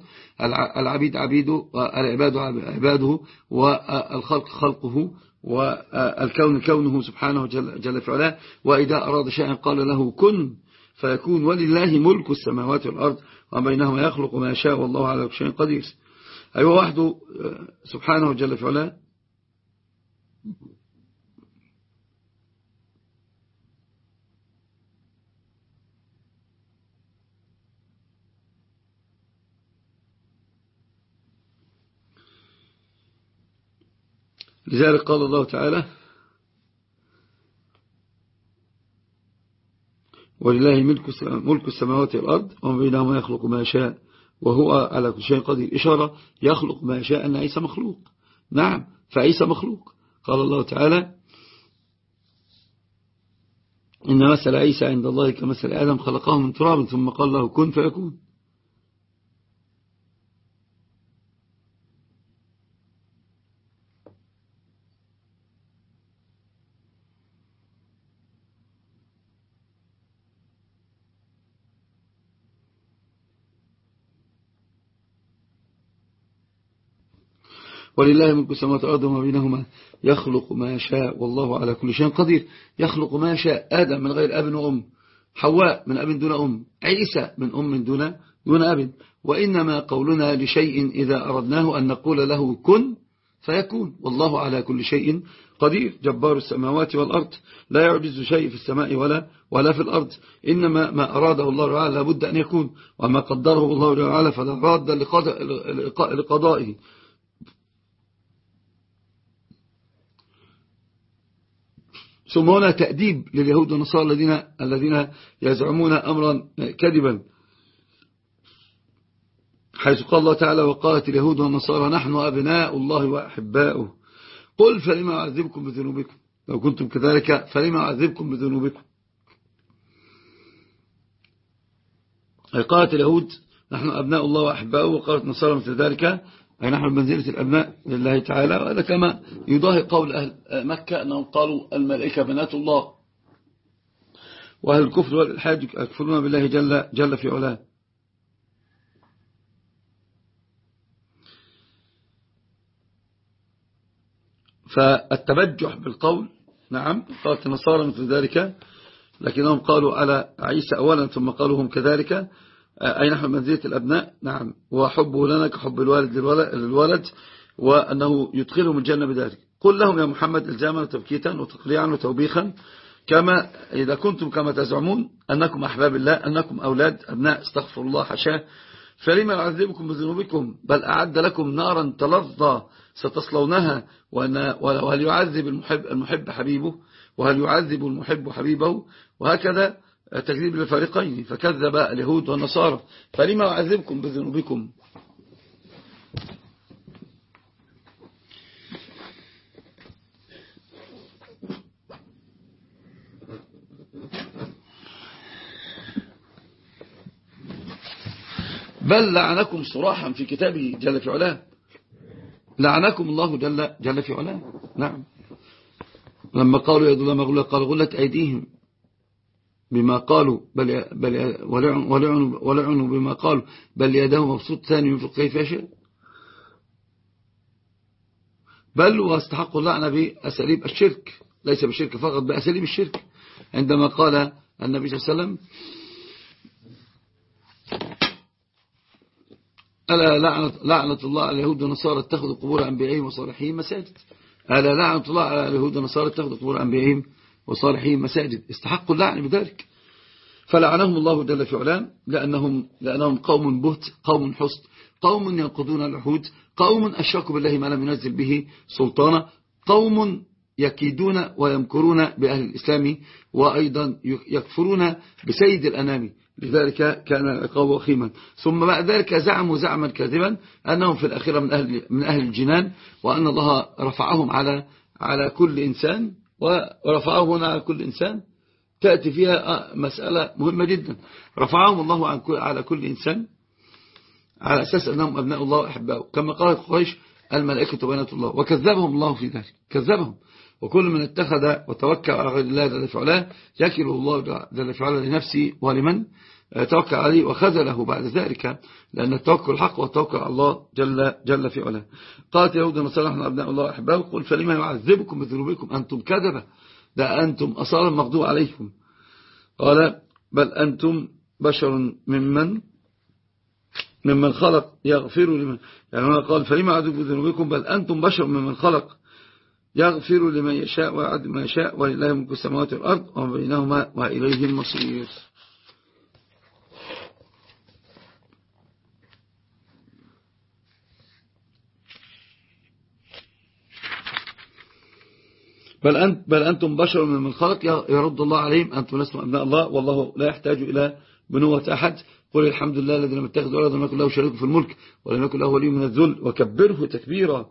العبيد عبيده والعباد عباده والخلق خلقه والكون كونه سبحانه جل فعله وإذا أراد شيئا قال له كن فيكون ولله ملك السماوات والأرض وما بينهما يخلق ما يشاء والله على كل شيء قدير. أيوة وحده سبحانه جل فعله لذلك قال الله تعالى ولله ملك السماوات والأرض وما بينهما يخلق ما يشاء وهو على كل شيء قدير. إشارة يخلق ما يشاء أن عيسى مخلوق. نعم فعيسى مخلوق. قال الله تعالى إن مثل عيسى عند الله كمثل آدم خلقه من تراب ثم قال له كن فيكون. ولله ملك السماوات والأرض وما بينهما يخلق ما يشاء والله على كل شيء قدير. يخلق ما يشاء آدم من غير أب وأم. حواء من أب دون أم. عيسى من أم دون دون أب. وإنما قولنا لشيء إذا أردناه أن نقول له كن فيكون. والله على كل شيء قدير. جبار السماوات والأرض. لا يعجز شيء في السماء ولا ولا في الأرض. إنما ما أراده الله تعالى لابد أن يكون. وما قدره الله تعالى فلا راد لقضائه ثم هنا تأديب لليهود والنصارى الذين الذين يزعمون أمرا كذبا. حيث قال الله تعالى وقالت اليهود والنصارى نحن أبناء الله وأحباؤه. قل فلما أعذبكم بذنوبكم؟ لو كنتم كذلك فلما أعذبكم بذنوبكم. قالت اليهود نحن أبناء الله وأحباؤه وقالت النصارى مثل ذلك. أي نحن بمنزلة الأبناء لله تعالى وهذا كما يضاهي قول أهل مكة أنهم قالوا الملائكة بنات الله. وأهل الكفر والإلحاد يكفرون بالله جل, جل في علاه. فالتبجح بالقول نعم قالت النصارى مثل ذلك لكنهم قالوا على عيسى أولا ثم قالوا هم كذلك. أي نحن منزلة الأبناء؟ نعم. وحبه لنا كحب الوالد للولد وأنه يدخلهم الجنة بذلك. قل لهم يا محمد إلزاما وتبكيتا وتقريعا وتوبيخا كما إذا كنتم كما تزعمون أنكم أحباب الله أنكم أولاد أبناء استغفر الله حشاه. فلما يعذبكم بذنوبكم؟ بل أعد لكم نارا تلظى ستصلونها وهل يعذب المحب, المحب حبيبه؟ وهل يعذب المحب حبيبه؟ وهكذا تكذيب للفريقين فكذب اليهود والنصارى فلما أعذبكم بذنوبكم؟ بل لعنكم صراحا في كتابه جل في علاه. لعنكم الله جل, جل في علاه. نعم. لما قالوا يد الله مغلولة قال غلت أيديهم. بما قالوا بل, بل ولعنوا, ولعنوا بما قالوا بل يده مبسوط ثاني ينفق كيف يشاء بل واستحقوا اللعنة بأساليب الشرك ليس بالشرك فقط بأساليب الشرك. عندما قال النبي صلى الله عليه وسلم ألا لعنة, لعنة الله على اليهود والنصارى اتخذوا قبور أنبيائهم وصالحين مساجد؟ ألا لعنة الله على اليهود والنصارى اتخذوا قبور أنبيائهم وصالحين مساجد. استحقوا اللعن بذلك. فلعنهم الله جل في علام لأنهم, لأنهم قوم بهت قوم حسد قوم ينقضون العهود قوم أشركوا بالله ما لم ينزل به سلطانا قوم يكيدون ويمكرون بأهل الإسلام وأيضا يكفرون بسيد الأنام. لذلك كان العقاب وخيما. ثم بعد ذلك زعموا زعما كاذبا أنهم في الأخيرة من أهل, من أهل الجنان وأن الله رفعهم على على كل إنسان ورفعهم هنا على كل إنسان. تأتي فيها مسألة مهمة جدا. رفعهم الله على كل إنسان على أساس أنهم أبناء الله وأحباؤه. كما قالت قريش الملائكة بنات الله. وكذبهم الله في ذلك. كذبهم. وكل من اتخذ وتوكل على غير الله جل فعلا يكل الله جل فعلا لنفسه ولمن؟ توكل عليه وخذله بعد ذلك لأن التوكل حق والتوكل على الله جل, جل في علاه. قالت يهود النصارى نحن أبناء الله أحباب قل فلما يعذبكم بذنوبكم أنتم كذبة ده أنتم أصالا مغضوب عليكم. قال بل أنتم بشر ممن ممن خلق يغفر لمن يعني قال فلما يعذبكم بذنوبكم بل أنتم بشر ممن خلق يغفر لمن يشاء ويعد ما يشاء ولله ملك السماوات والأرض وما بينهما وإليه المصير. بل, أنت بل أنتم بشر من خلق يرد الله عليهم أنتم لستم أبناء الله والله لا يحتاج إلى بنوة أحد. قل الحمد لله الذي لم يتخذ ولدا ولم يكن له شريك في الملك ولم يكن له ولي من الذل. وكبره تكبيرا.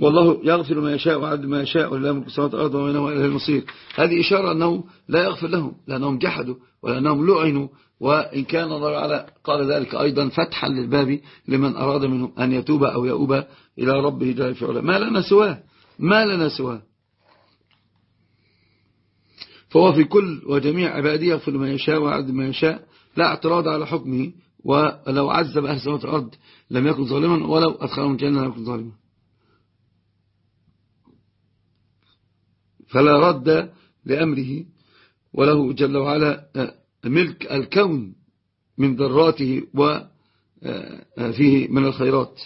والله يغفر ما يشاء وعد ما يشاء ولله ملك السماوات والأرض وما بينهما اليه المصير. هذه إشارة أنه لا يغفر لهم لأنهم جحدوا ولأنهم لعنوا. وإن كان الله تعالى قال ذلك أيضا فتحا للباب لمن أراد منهم أن يتوب أو يؤوب إلى ربه جل في ما لنا سواه. ما لنا سواه. فهو في كل وجميع عباده يغفر ما يشاء ويعد ما يشاء لا اعتراض على حكمه ولو عذب أهل السماوات والأرض لم يكن ظالما ولو أدخلهم الجنة لم يكن ظالما. فلا رد لأمره وله جل وعلا ملك الكون من ذراته وفيه من الخيرات.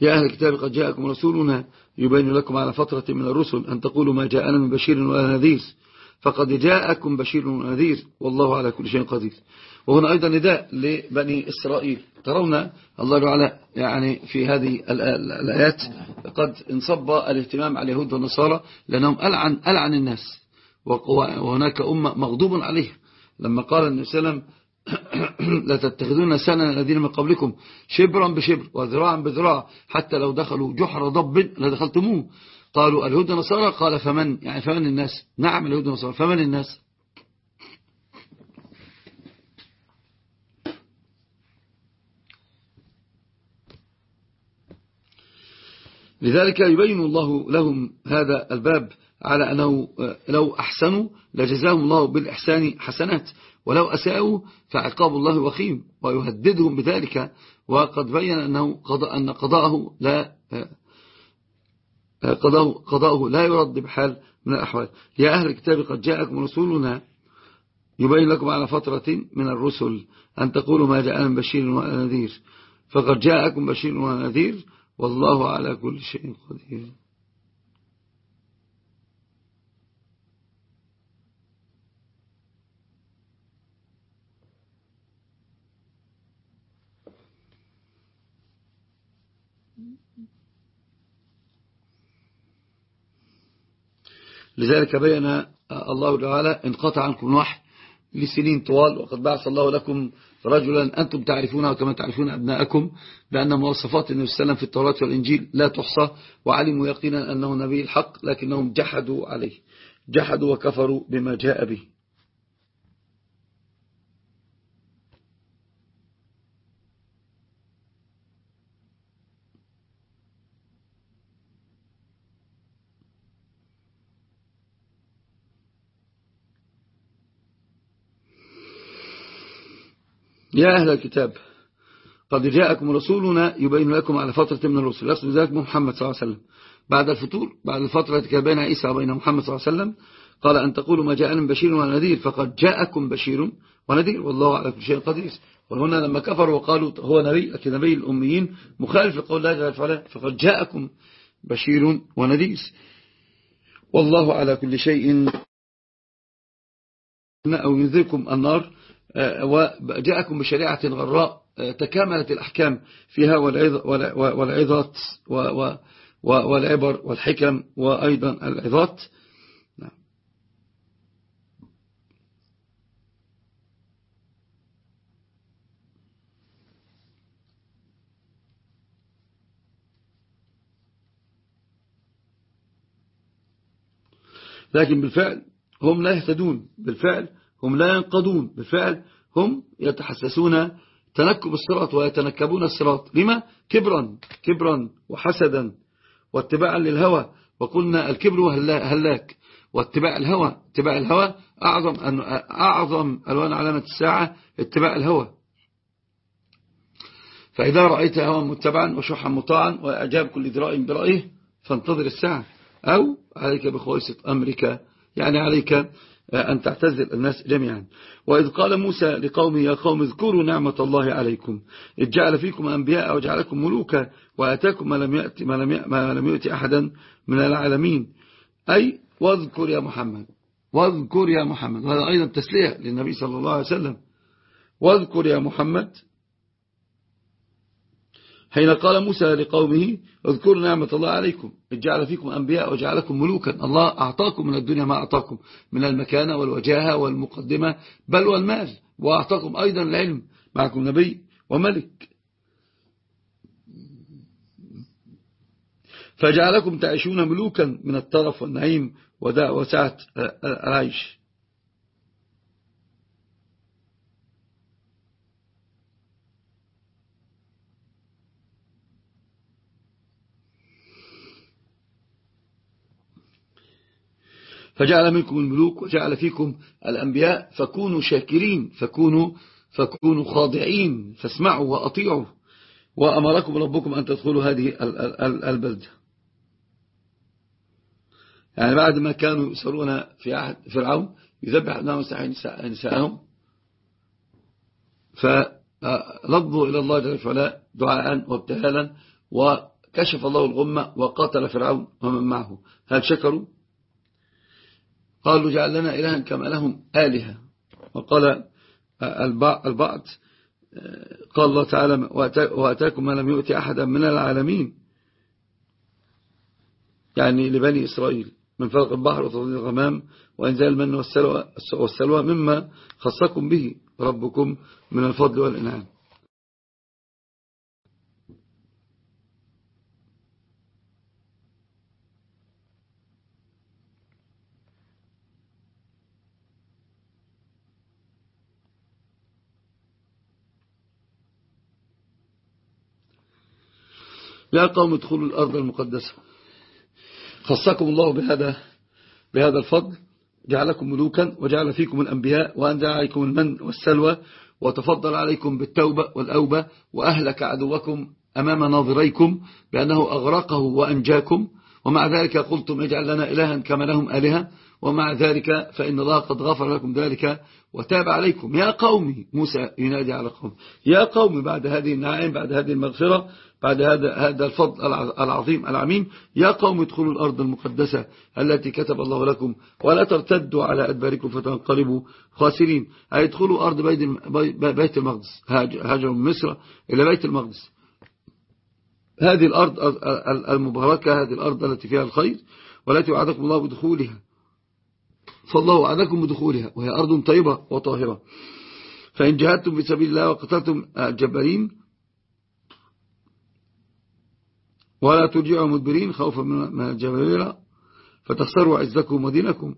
يا أهل الكتاب قد جاءكم رسولنا يبين لكم على فترة من الرسل أن تقولوا ما جاءنا من بشير ولا نذير. فقد جاءكم بشير ونذير والله على كل شيء قدير. وهنا أيضا نداء لبني إسرائيل. ترون الله تعالى يعني في هذه الآيات قد انصب الاهتمام على اليهود والنصارى لأنهم ألعن, ألعن الناس. وهناك أمة مغضوب عليها. لما قال النبي صلى الله عليه وسلم لا تتخذون سنة الذين من قبلكم شبرا بشبر وذراعا بذراع حتى لو دخلوا جحر ضب لدخلتموه. قالوا اليهود النصارى قال فمن؟ يعني فمن الناس؟ نعم اليهود النصارى فمن الناس؟ لذلك يبين الله لهم هذا الباب على أنه لو أحسنوا لجزاهم الله بالإحسان حسنات. ولو أساءوا فعقاب الله وخيم ويهددهم بذلك وقد بين أنه قضاء أن قضاءه لا قضاءه, قضاءه لا يرد بحال من الأحوال. يا أهل الكتاب قد جاءكم رسولنا يبين لكم على فترة من الرسل أن تقولوا ما جاءنا بشير ونذير فقد جاءكم بشير ونذير والله على كل شيء قدير. لذلك بين الله تعالى انقطع عنكم الوحي لسنين طوال وقد بعث الله لكم رجلا أنتم تعرفونه كما تعرفون أبناءكم بأن مواصفات النبي صلى الله عليه وسلم في التوراة والإنجيل لا تحصى وعلموا يقينا أنه نبي الحق لكنهم جحدوا عليه جحدوا وكفروا بما جاء به. يا أهل الكتاب قد جاءكم رسولنا يبين لكم على فترة من الرسل يقصد ذلك محمد صلى الله عليه وسلم. بعد الفتور بعد الفترة التي بين عيسى وبين محمد صلى الله عليه وسلم قال أن تقولوا ما جاءنا بشير ونذير فقد جاءكم بشير ونذير والله على كل شيء قدير. وهنا لما كفروا وقالوا هو نبي لكن نبي الأميين مخالف لقول الله جل وعلا فقد جاءكم بشير ونذير. والله على كل شيء أو ينذركم النار. وجاءكم بشريعة غراء آه، تكاملت الأحكام فيها والعظات والعبر والحكم وأيضا العظات نعم. لكن بالفعل هم لا يهتدون بالفعل هم لا ينقضون. بالفعل هم يتحسسون تنكب الصراط ويتنكبون الصراط. لما؟ كبرا كبرا وحسدا واتباعا للهوى. وقلنا الكبر هلاك. واتباع الهوى اتباع الهوى أعظم, أعظم ألوان علامة الساعة اتباع الهوى. فإذا رأيت هوى متبعا وشحا مطاعا وإعجاب كل ذراء برأيه فانتظر الساعة. أو عليك بخويصة أمرك يعني عليك أن تعتزل الناس جميعا. وإذ قال موسى لقومه يا قوم اذكروا نعمة الله عليكم. إذ جعل فيكم أنبياء وجعلكم ملوكا وآتاكم ما لم يأتي, ما لم يأتي, ما لم يأتي أحدا من العالمين. أي واذكر يا محمد واذكر يا محمد. وهذا أيضا تسلية للنبي صلى الله عليه وسلم. واذكر يا محمد حين قال موسى لقومه اذكروا نعمة الله عليكم اجعل فيكم أنبياء وجعلكم ملوكا. الله أعطاكم من الدنيا ما أعطاكم من المكانة والوجاهة والمقدمة بل والمال وأعطاكم أيضا العلم. معكم نبي وملك. فجعلكم تعيشون ملوكا من الطرف والنعيم وسعة العيش. فجعل منكم الملوك وجعل فيكم الأنبياء فكونوا شاكرين فكونوا, فكونوا خاضعين فاسمعوا وأطيعوا. وأمركم ربكم أن تدخلوا هذه البلدة يعني بعد ما كانوا يسألون في عهد فرعون يذبح أبنائهم نساءهم. فلضوا إلى الله جل وعلا دعاء وابتهالا وكشف الله الغمة وقاتل فرعون ومن معه. هل شكروا؟ قالوا جعل لنا إلها كما لهم آلهة. وقال البعض قال الله تعالى وأتاكم ما لم يؤتي أحدا من العالمين. يعني لبني إسرائيل. من فرق البحر وتضليل الغمام وإنزال المن والسلوى, والسلوى مما خصكم به ربكم من الفضل والإنعام. يا قوم ادخلوا الأرض المقدسة. خصكم الله بهذا بهذا الفضل. جعلكم ملوكا وجعل فيكم الأنبياء وأنزل عليكم المن والسلوى وتفضل عليكم بالتوبة والأوبة وأهلك عدوكم أمام ناظريكم بأنه أغرقه وأنجاكم. ومع ذلك قلتم اجعل لنا إلها كما لهم آلهة. ومع ذلك فإن الله قد غفر لكم ذلك وتاب عليكم. يا قومي موسى ينادي على قوم. يا قوم بعد هذه النعيم بعد هذه المغفرة بعد هذا هذا الفضل العظيم العميم يا قوم ادخلوا الأرض المقدسة التي كتب الله لكم ولا ترتدوا على أدباركم فتنقلبوا خاسرين. أي ادخلوا أرض بيت المقدس هاجروا من مصر إلى بيت المقدس. هذه الأرض المباركة هذه الأرض التي فيها الخير والتي وعدكم الله بدخولها. فالله وعدكم بدخولها وهي أرض طيبة وطاهرة. فإن جهدتم في سبيل الله وقتلتم الجبارين ولا ترجعوا مدبرين خوفا من الجبارين فتخسروا عزكم ودينكم.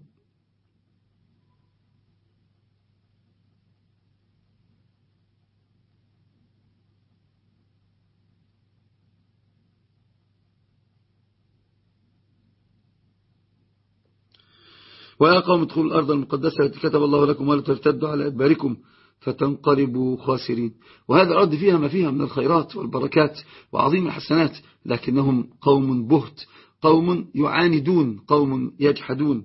ويا قوم ادخلوا الأرض المقدسة التي كتب الله لكم ولا ترتدوا على أدباركم فتنقلبوا خاسرين. وهذا الأرض فيها ما فيها من الخيرات والبركات وعظيم الحسنات لكنهم قوم بهت قوم يعاندون قوم يجحدون.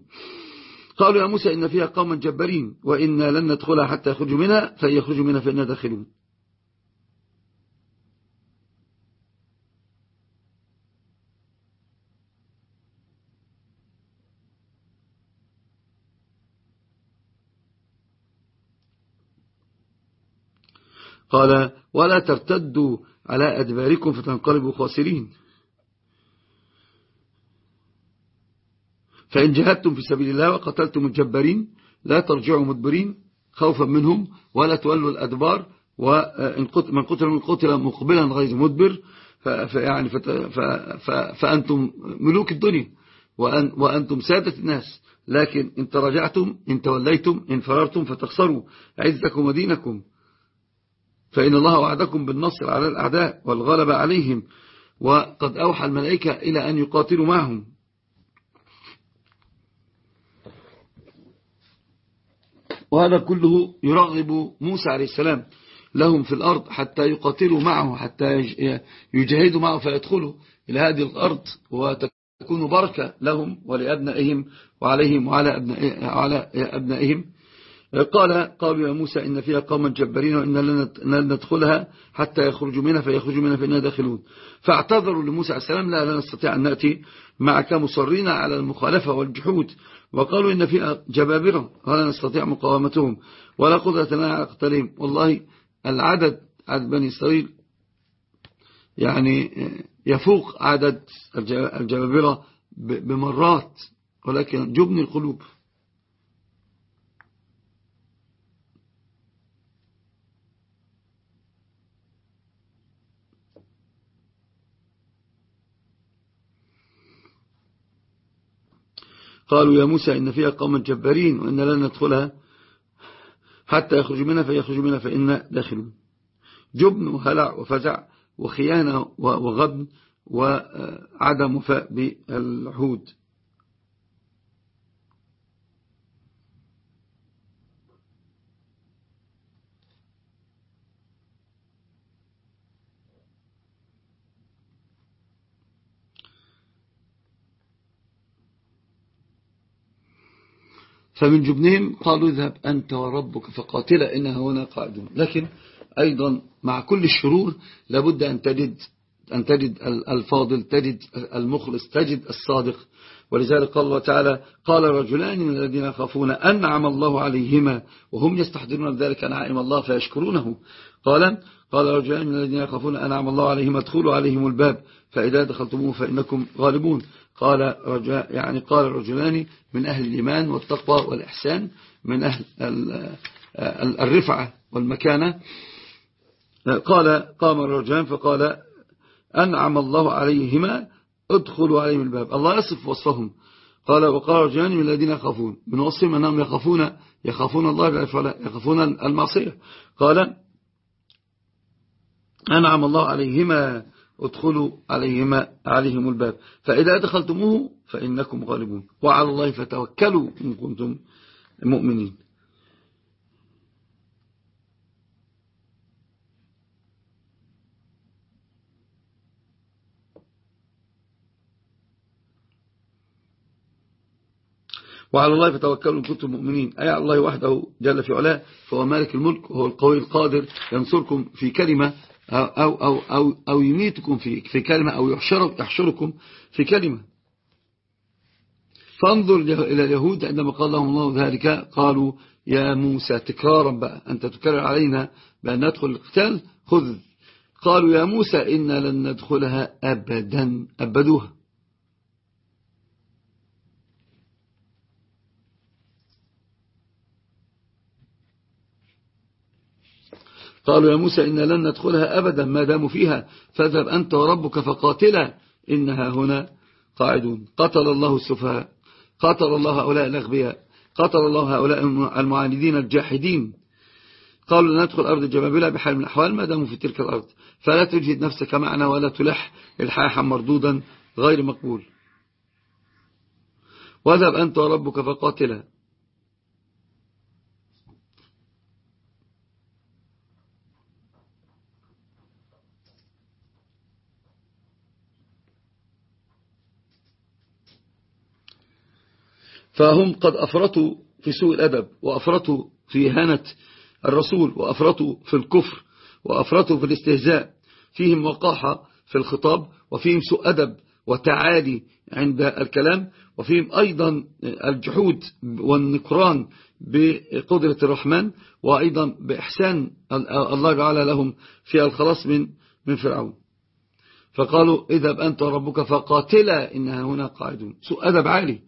قالوا يا موسى إن فيها قوما جبارين وإنا لن ندخلها حتى يخرجوا منها فإن يخرجوا منها فإنا داخلون. قال ولا ترتدوا على أدباركم فتنقلبوا خاسرين. فإن جهدتم في سبيل الله وقتلتم الجبارين لا ترجعوا مدبرين خوفا منهم ولا تولوا الأدبار ومن قتل من قتل مقبلا غير مدبر فيعني فأنتم ملوك الدنيا وأن وأنتم سادة الناس. لكن إن تراجعتم إن توليتم إن فررتم فتخسروا. عزكم ودينكم. فإن الله وعدكم بالنصر على الأعداء والغلب عليهم وقد أوحى الملائكة إلى أن يقاتلوا معهم. وهذا كله يرغب موسى عليه السلام. لهم في الأرض حتى يقاتلوا معه حتى يجاهدوا معه فيدخلوا إلى هذه الأرض وتكون بركة لهم ولأبنائهم وعليهم وعلى أبنائهم. قال قالوا يا موسى إن فيها قوما جبارين وإن لن ندخلها حتى يخرجوا منها فيخرجوا منها فإنها داخلون. فاعتذروا لموسى عليه السلام لا لا نستطيع أن نأتي معك مصرين على المخالفة والجحود. وقالوا إن فيها جبابرة ولا نستطيع مقاومتهم ولا قدرة لنا على قتالهم والله العدد عدد بني إسرائيل يعني يفوق عدد الجبابرة بمرات ولكن جبن القلوب. قالوا يا موسى إن فيها قوما جبارين وإن لن ندخلها حتى يخرج منها فيخرج منها فإن داخلون جبن وهلع وفزع وخيانة وغبن وعدم وفاء بالعهود. فمن جبنهم قالوا اذهب أنت وربك فقاتلا إنها هنا قاعدون لكن أيضا مع كل الشرور لابد أن تجد أن تجد الفاضل تجد المخلص تجد الصادق. ولذلك قال الله تعالى قال رجلان من الذين يخافون أنعم الله عليهما وهم يستحضرون ذلك نعيم الله فيشكرونه. قال قال رجلان من الذين يخافون أنعم الله عليهم ادخلوا عليهم الباب فإذا دخلتموه فإنكم غالبون. قال رجل يعني قال رجلان من أهل الإيمان والتقوى والإحسان من أهل الرفعة والمكانة. قال قام الرجلان فقال أنعم الله عليهما ادخلوا عليهم الباب. الله يصف وصفهم. قال وقال رجلان من الذين يخافون. من وصفهم أنهم يخافون يخافون الله يخافون المعصية. قال أنعم الله عليهما ادخلوا عليهما عليهم الباب. فإذا دخلتموه فإنكم غالبون. وعلى الله فتوكلوا إن كنتم مؤمنين. وعلى الله فتوكلوا إن كنتم مؤمنين. أي على الله وحده جل في علاه فهو مالك الملك وهو القوي القادر ينصركم في كلمة أو, أو, أو, أو يميتكم في, في كلمة أو يحشركم في كلمة. فانظر إلى اليهود عندما قال لهم الله ذلك قالوا يا موسى تكرارا بقى. أنت تكرر علينا بأن ندخل القتال؟ خذ. قالوا يا موسى إنا لن ندخلها أبدا. أبدوها. قالوا يا موسى إن لن ندخلها أبدا ما داموا فيها فاذهب أنت وربك فقاتلا إنها هنا قاعدون. قتل الله السفهاء قتل الله هؤلاء الأغبياء قتل الله هؤلاء المعاندين الجاحدين. قالوا ندخل أرض الجبابلة بحال من الأحوال ما داموا في تلك الأرض. فلا تجهد نفسك معنا ولا تلح إلحاحا مردودا غير مقبول. واذهب أنت وربك فقاتلا. فهم قد أفرطوا في سوء الأدب وأفرطوا في هانة الرسول وأفرطوا في الكفر وأفرطوا في الاستهزاء. فيهم وقاحة في الخطاب وفيهم سوء أدب وتعالي عند الكلام وفيهم أيضا الجحود والنكران بقدرة الرحمن وأيضا بإحسان الله جعل لهم في الخلاص من من فرعون. فقالوا اذهب أنت وربك فقاتلا إنها هنا قاعدون. سوء أدب عالي.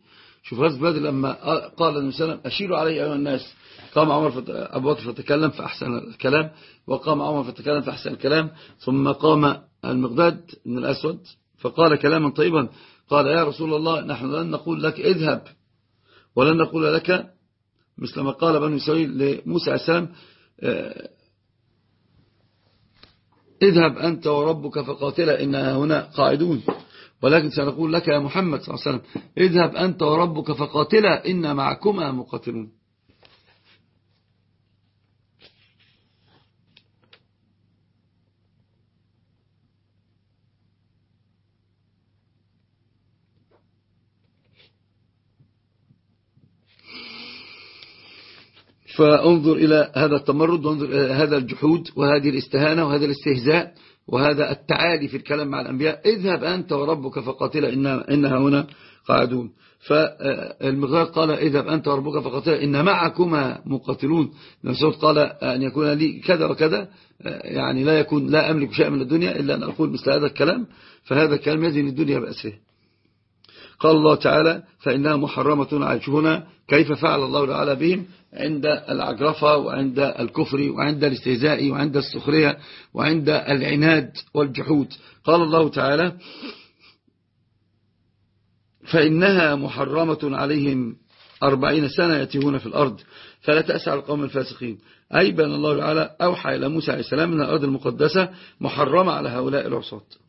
شوف غزة بدر لما قال النبي صلى الله عليه وسلم أشيروا علي أيها الناس. قام عمر فت... أبو بكر فتكلم فأحسن الكلام وقام عمر فتكلم فأحسن الكلام ثم قام المقداد من الأسود فقال كلاما طيبا قال يا رسول الله نحن لن نقول لك اذهب ولن نقول لك مثل ما قال بنو إسرائيل لموسى السلام اذهب أنت وربك فقاتلا إنها هنا قاعدون. ولكن سنقول لك يا محمد صلى الله عليه وسلم اذهب أنت وربك فقاتلا إن معكما مقاتلون. فانظر إلى هذا التمرد وانظر إلى هذا الجحود وهذه الاستهانة وهذا الاستهزاء. وهذا التعالي في الكلام مع الأنبياء. اذهب أنت وربك فقاتلا إنها هنا قاعدون. فالمغير قال اذهب أنت وربك فقاتلا إن معكما مقاتلون. نفسه قال أن يكون لي كذا وكذا يعني لا يكون لا أملك شيء من الدنيا إلا أن أقول مثل هذا الكلام فهذا الكلام يزن الدنيا بأسره قال الله تعالى فإنها محرمة هنا كيف فعل الله تعالى بهم. عند العجرفة وعند الكفر وعند الاستهزاء وعند السخرية وعند العناد والجحود. قال الله تعالى فإنها محرمة عليهم أربعين سنة يتيهون في الأرض فلا تأسع القوم الفاسقين. أي بأن الله تعالى أوحى إلى موسى عليه السلام من الأرض المقدسة محرمة على هؤلاء العصاة.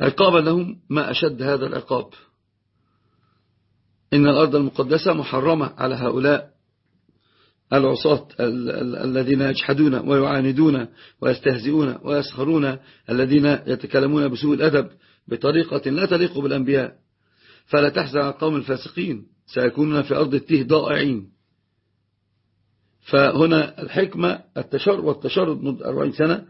عقابا لهم ما أشد هذا العقاب. إن الأرض المقدسة محرمة على هؤلاء العصاة الذين يجحدون ويعاندون ويستهزئون ويسخرون الذين يتكلمون بسوء الأدب بطريقة لا تليق بالأنبياء. فلا تحزن على القوم الفاسقين سيكونون في أرض التيه ضائعين. فهنا الحكمة التشر والتشرد مدة 40 سنة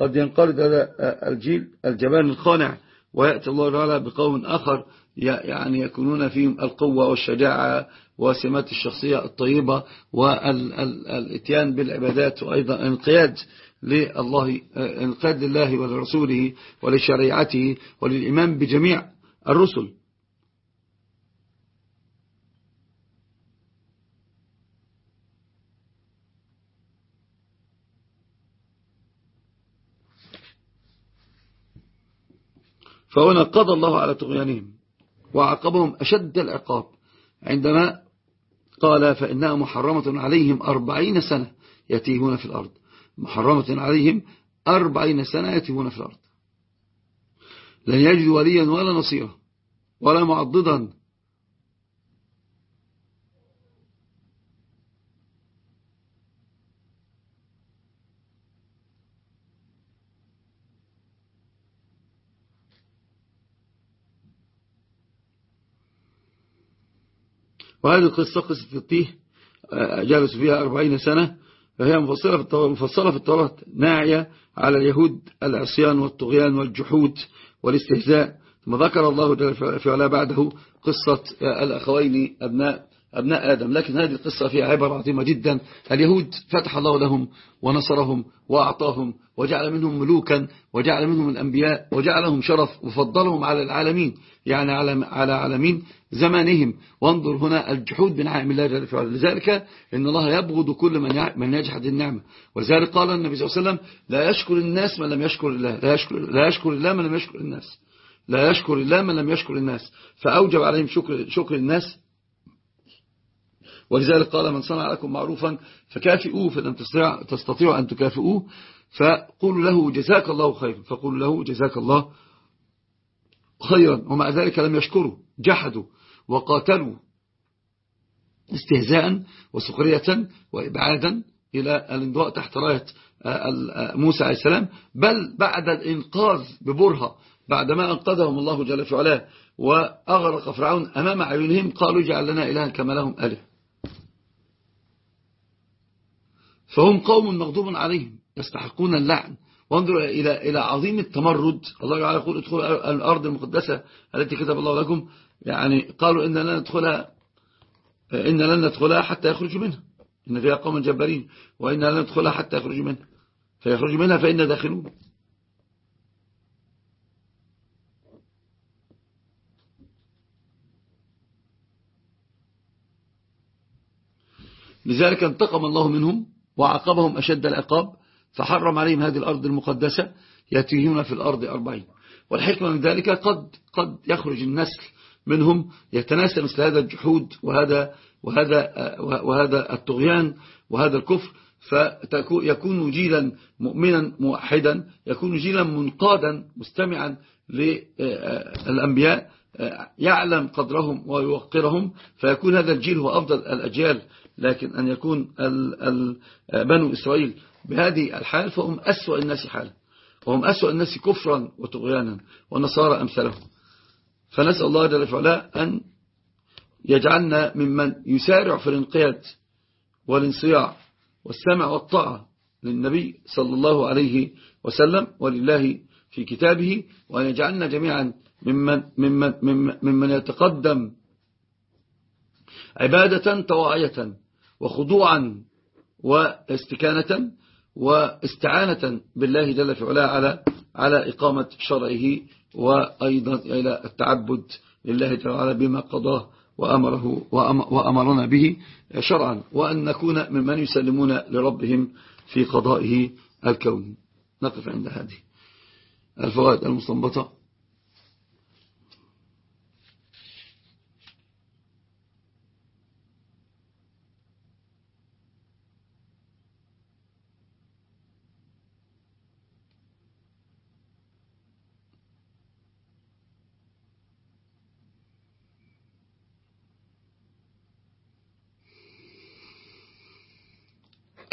قد ينقرض هذا الجيل الجبان الخانع ويأتي الله تعالى بقوم آخر يعني يكونون فيهم القوة والشجاعة وسمات الشخصية الطيبة والاتيان بالعبادات وأيضا انقياد لله انقياد لله ولرسوله ولشريعته وللإمام بجميع الرسل. فهنا قضى الله على طغيانهم وعاقبهم أشد العقاب. عندما قال فإنها محرمة عليهم أربعين سنة يتيهون في الأرض. محرمة عليهم أربعين سنة يتيهون في الأرض. لن يجدوا وليا ولا نصيرا ولا معضدا وهذه القصة قصة التيه آه، جالس فيها أربعين سنة فهي مفصلة في التوراة, مفصلة في التوراة ناعية على اليهود العصيان والطغيان والجحود والاستهزاء. ثم ذكر الله في علا بعده قصة آه، الأخوين أبناء أبناء آدم. لكن هذه القصة فيها عبر عظيمة جدا. اليهود فتح الله لهم ونصرهم وأعطاهم وجعل منهم ملوكا وجعل منهم الأنبياء وجعلهم شرف وفضلهم على العالمين. يعني على على عالمين زمانهم. وانظر هنا الجحود بنعم الله جل وعلا لذلك إن الله يبغض كل من من يجحد النعمة. ولذلك قال النبي صلى الله عليه وسلم لا يشكر الناس من لم يشكر الله لا يشكر, لا يشكر الله من لم يشكر الناس. لا يشكر الله من لم يشكر الناس. فأوجب عليهم شكر, شكر الناس ولذلك قال من صنع لكم معروفا فكافئوه فلم تستطيعوا أن تكافئوه فقولوا له جزاك الله خيرا فقولوا له جزاك الله خيرا ومع ذلك لم يشكروا جحدوا وقاتلوا استهزاء وسخرية وإبعادا إلى الانضواء تحت راية موسى عليه السلام. بل بعد الإنقاذ ببرهة بعدما أنقذهم الله جل في علاه وأغرق فرعون أمام عيونهم قالوا اجعل لنا إلها كما لهم أله فهم قوم مغضوب عليهم يستحقون اللعن. وانظر إلى إلى عظيم التمرد. الله تعالى يقول ادخلوا الأرض المقدسة التي كتب الله لكم. يعني قالوا إن لن ندخلها إن لن ندخلها حتى يخرجوا منها. إن فيها قوم جبارين. وإن لن ندخلها حتى يخرجوا منها. فيخرجوا منها فإن داخلون. لذلك انتقم الله منهم. وعاقبهم أشد العقاب فحرم عليهم هذه الأرض المقدسة يتيهون في الأرض أربعين. والحكمة من ذلك قد, قد يخرج النسل منهم يتناسى مثل هذا الجحود وهذا, وهذا, وهذا الطغيان وهذا الكفر فيكون جيلا مؤمنا موحدا يكون جيلا منقادا مستمعا للأنبياء يعلم قدرهم ويوقرهم فيكون هذا الجيل هو أفضل الأجيال لكن أن يكون بنو إسرائيل بهذه الحال فهم أسوأ الناس حالا. وهم أسوأ الناس كفرا وطغيانا ونصارى أمثلهم. فنسأل الله جل وعلا أن يجعلنا ممن يسارع في الانقياد والانصياع والسمع والطاعة للنبي صلى الله عليه وسلم ولله في كتابه وأن يجعلنا جميعا ممن, ممن, ممن, ممن يتقدم عبادة طواعية وخضوعا واستكانة واستعانة بالله جل في علاه على على إقامة شرعه وأيضا إلى التعبد لله جل وعلا بما قضاه وأمره وأمرنا به شرعا وأن نكون ممن يسلمون لربهم في قضائه الكوني نقف عند هذه. الفوائد المستنبطة.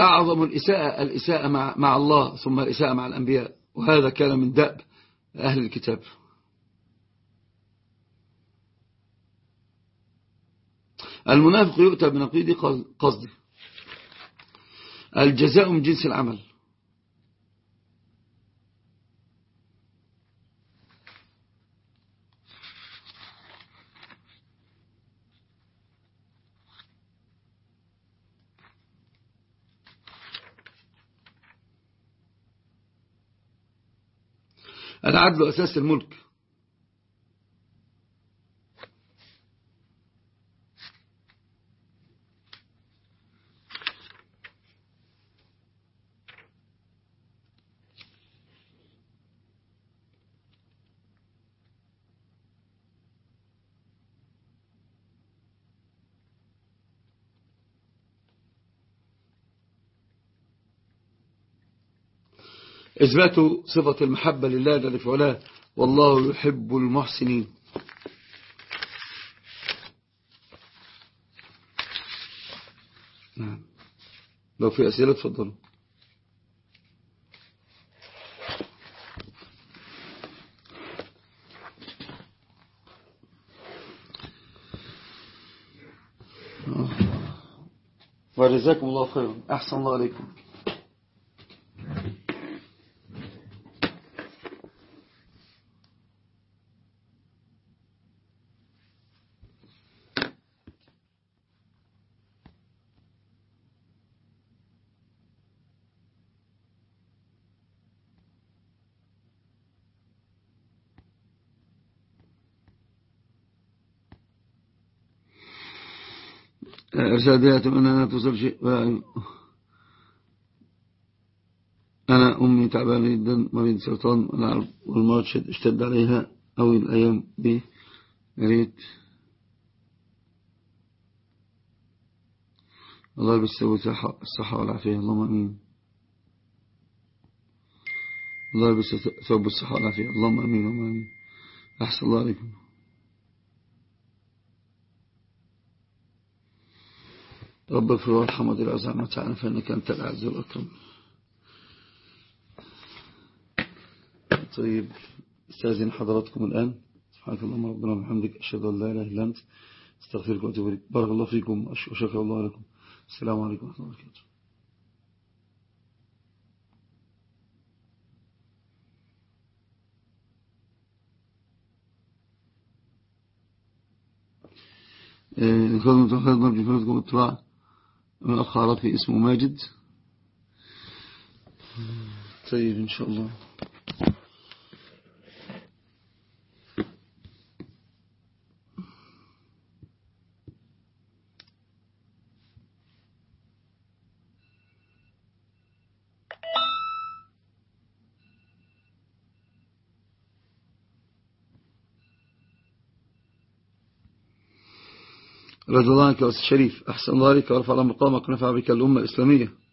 أعظم الإساءة الإساءة مع, مع الله ثم الإساءة مع الأنبياء. وهذا كان من دأب أهل الكتاب. المنافق يؤتى بنقيض قصده الجزاء من جنس العمل. العدل أساس الملك. إثبات صفة المحبة لله جل في علاه والله يحب المحسنين. نعم. لو في أسئلة تفضلوا. وجزاكم الله خيرا. أحسن الله عليكم. إرشادها أتمنى أن توصل شيء. أنا أمي تعبانة جدا مريض سرطان والموت اشتد عليها أول الأيام دي. ريت. الله يبسه الصحة والعافية. اللهم أمين. الله يبسه ثوب الصحة والعافية. اللهم أمين اللهم أمين. أحسن الله عليكم. رب اغفر وارحم ودر عزام وتعالى فإنك أنت الأعز الأكرم. طيب استاذن حضراتكم الآن سبحانك اللهم ربنا وبحمدك أشهد أن لا إله إلا أنت أستغفرك وأتوب إليك. بارك الله فيكم وشكر الله لكم. السلام عليكم ورحمة الله وبركاته. إن كنتم تحضرنا بفرضكم التراع من أخ عرفي اسمه ماجد. طيب إن شاء الله رضي الله عنك يا أستاذ شريف أحسن الله عليك ورفع الله مقامك ونفع بك الأمة الإسلامية رضي الله عنك يا أستاذ شريف أحسن الله عليك ورفع الله مقامك ونفع بك الأمة الإسلامية.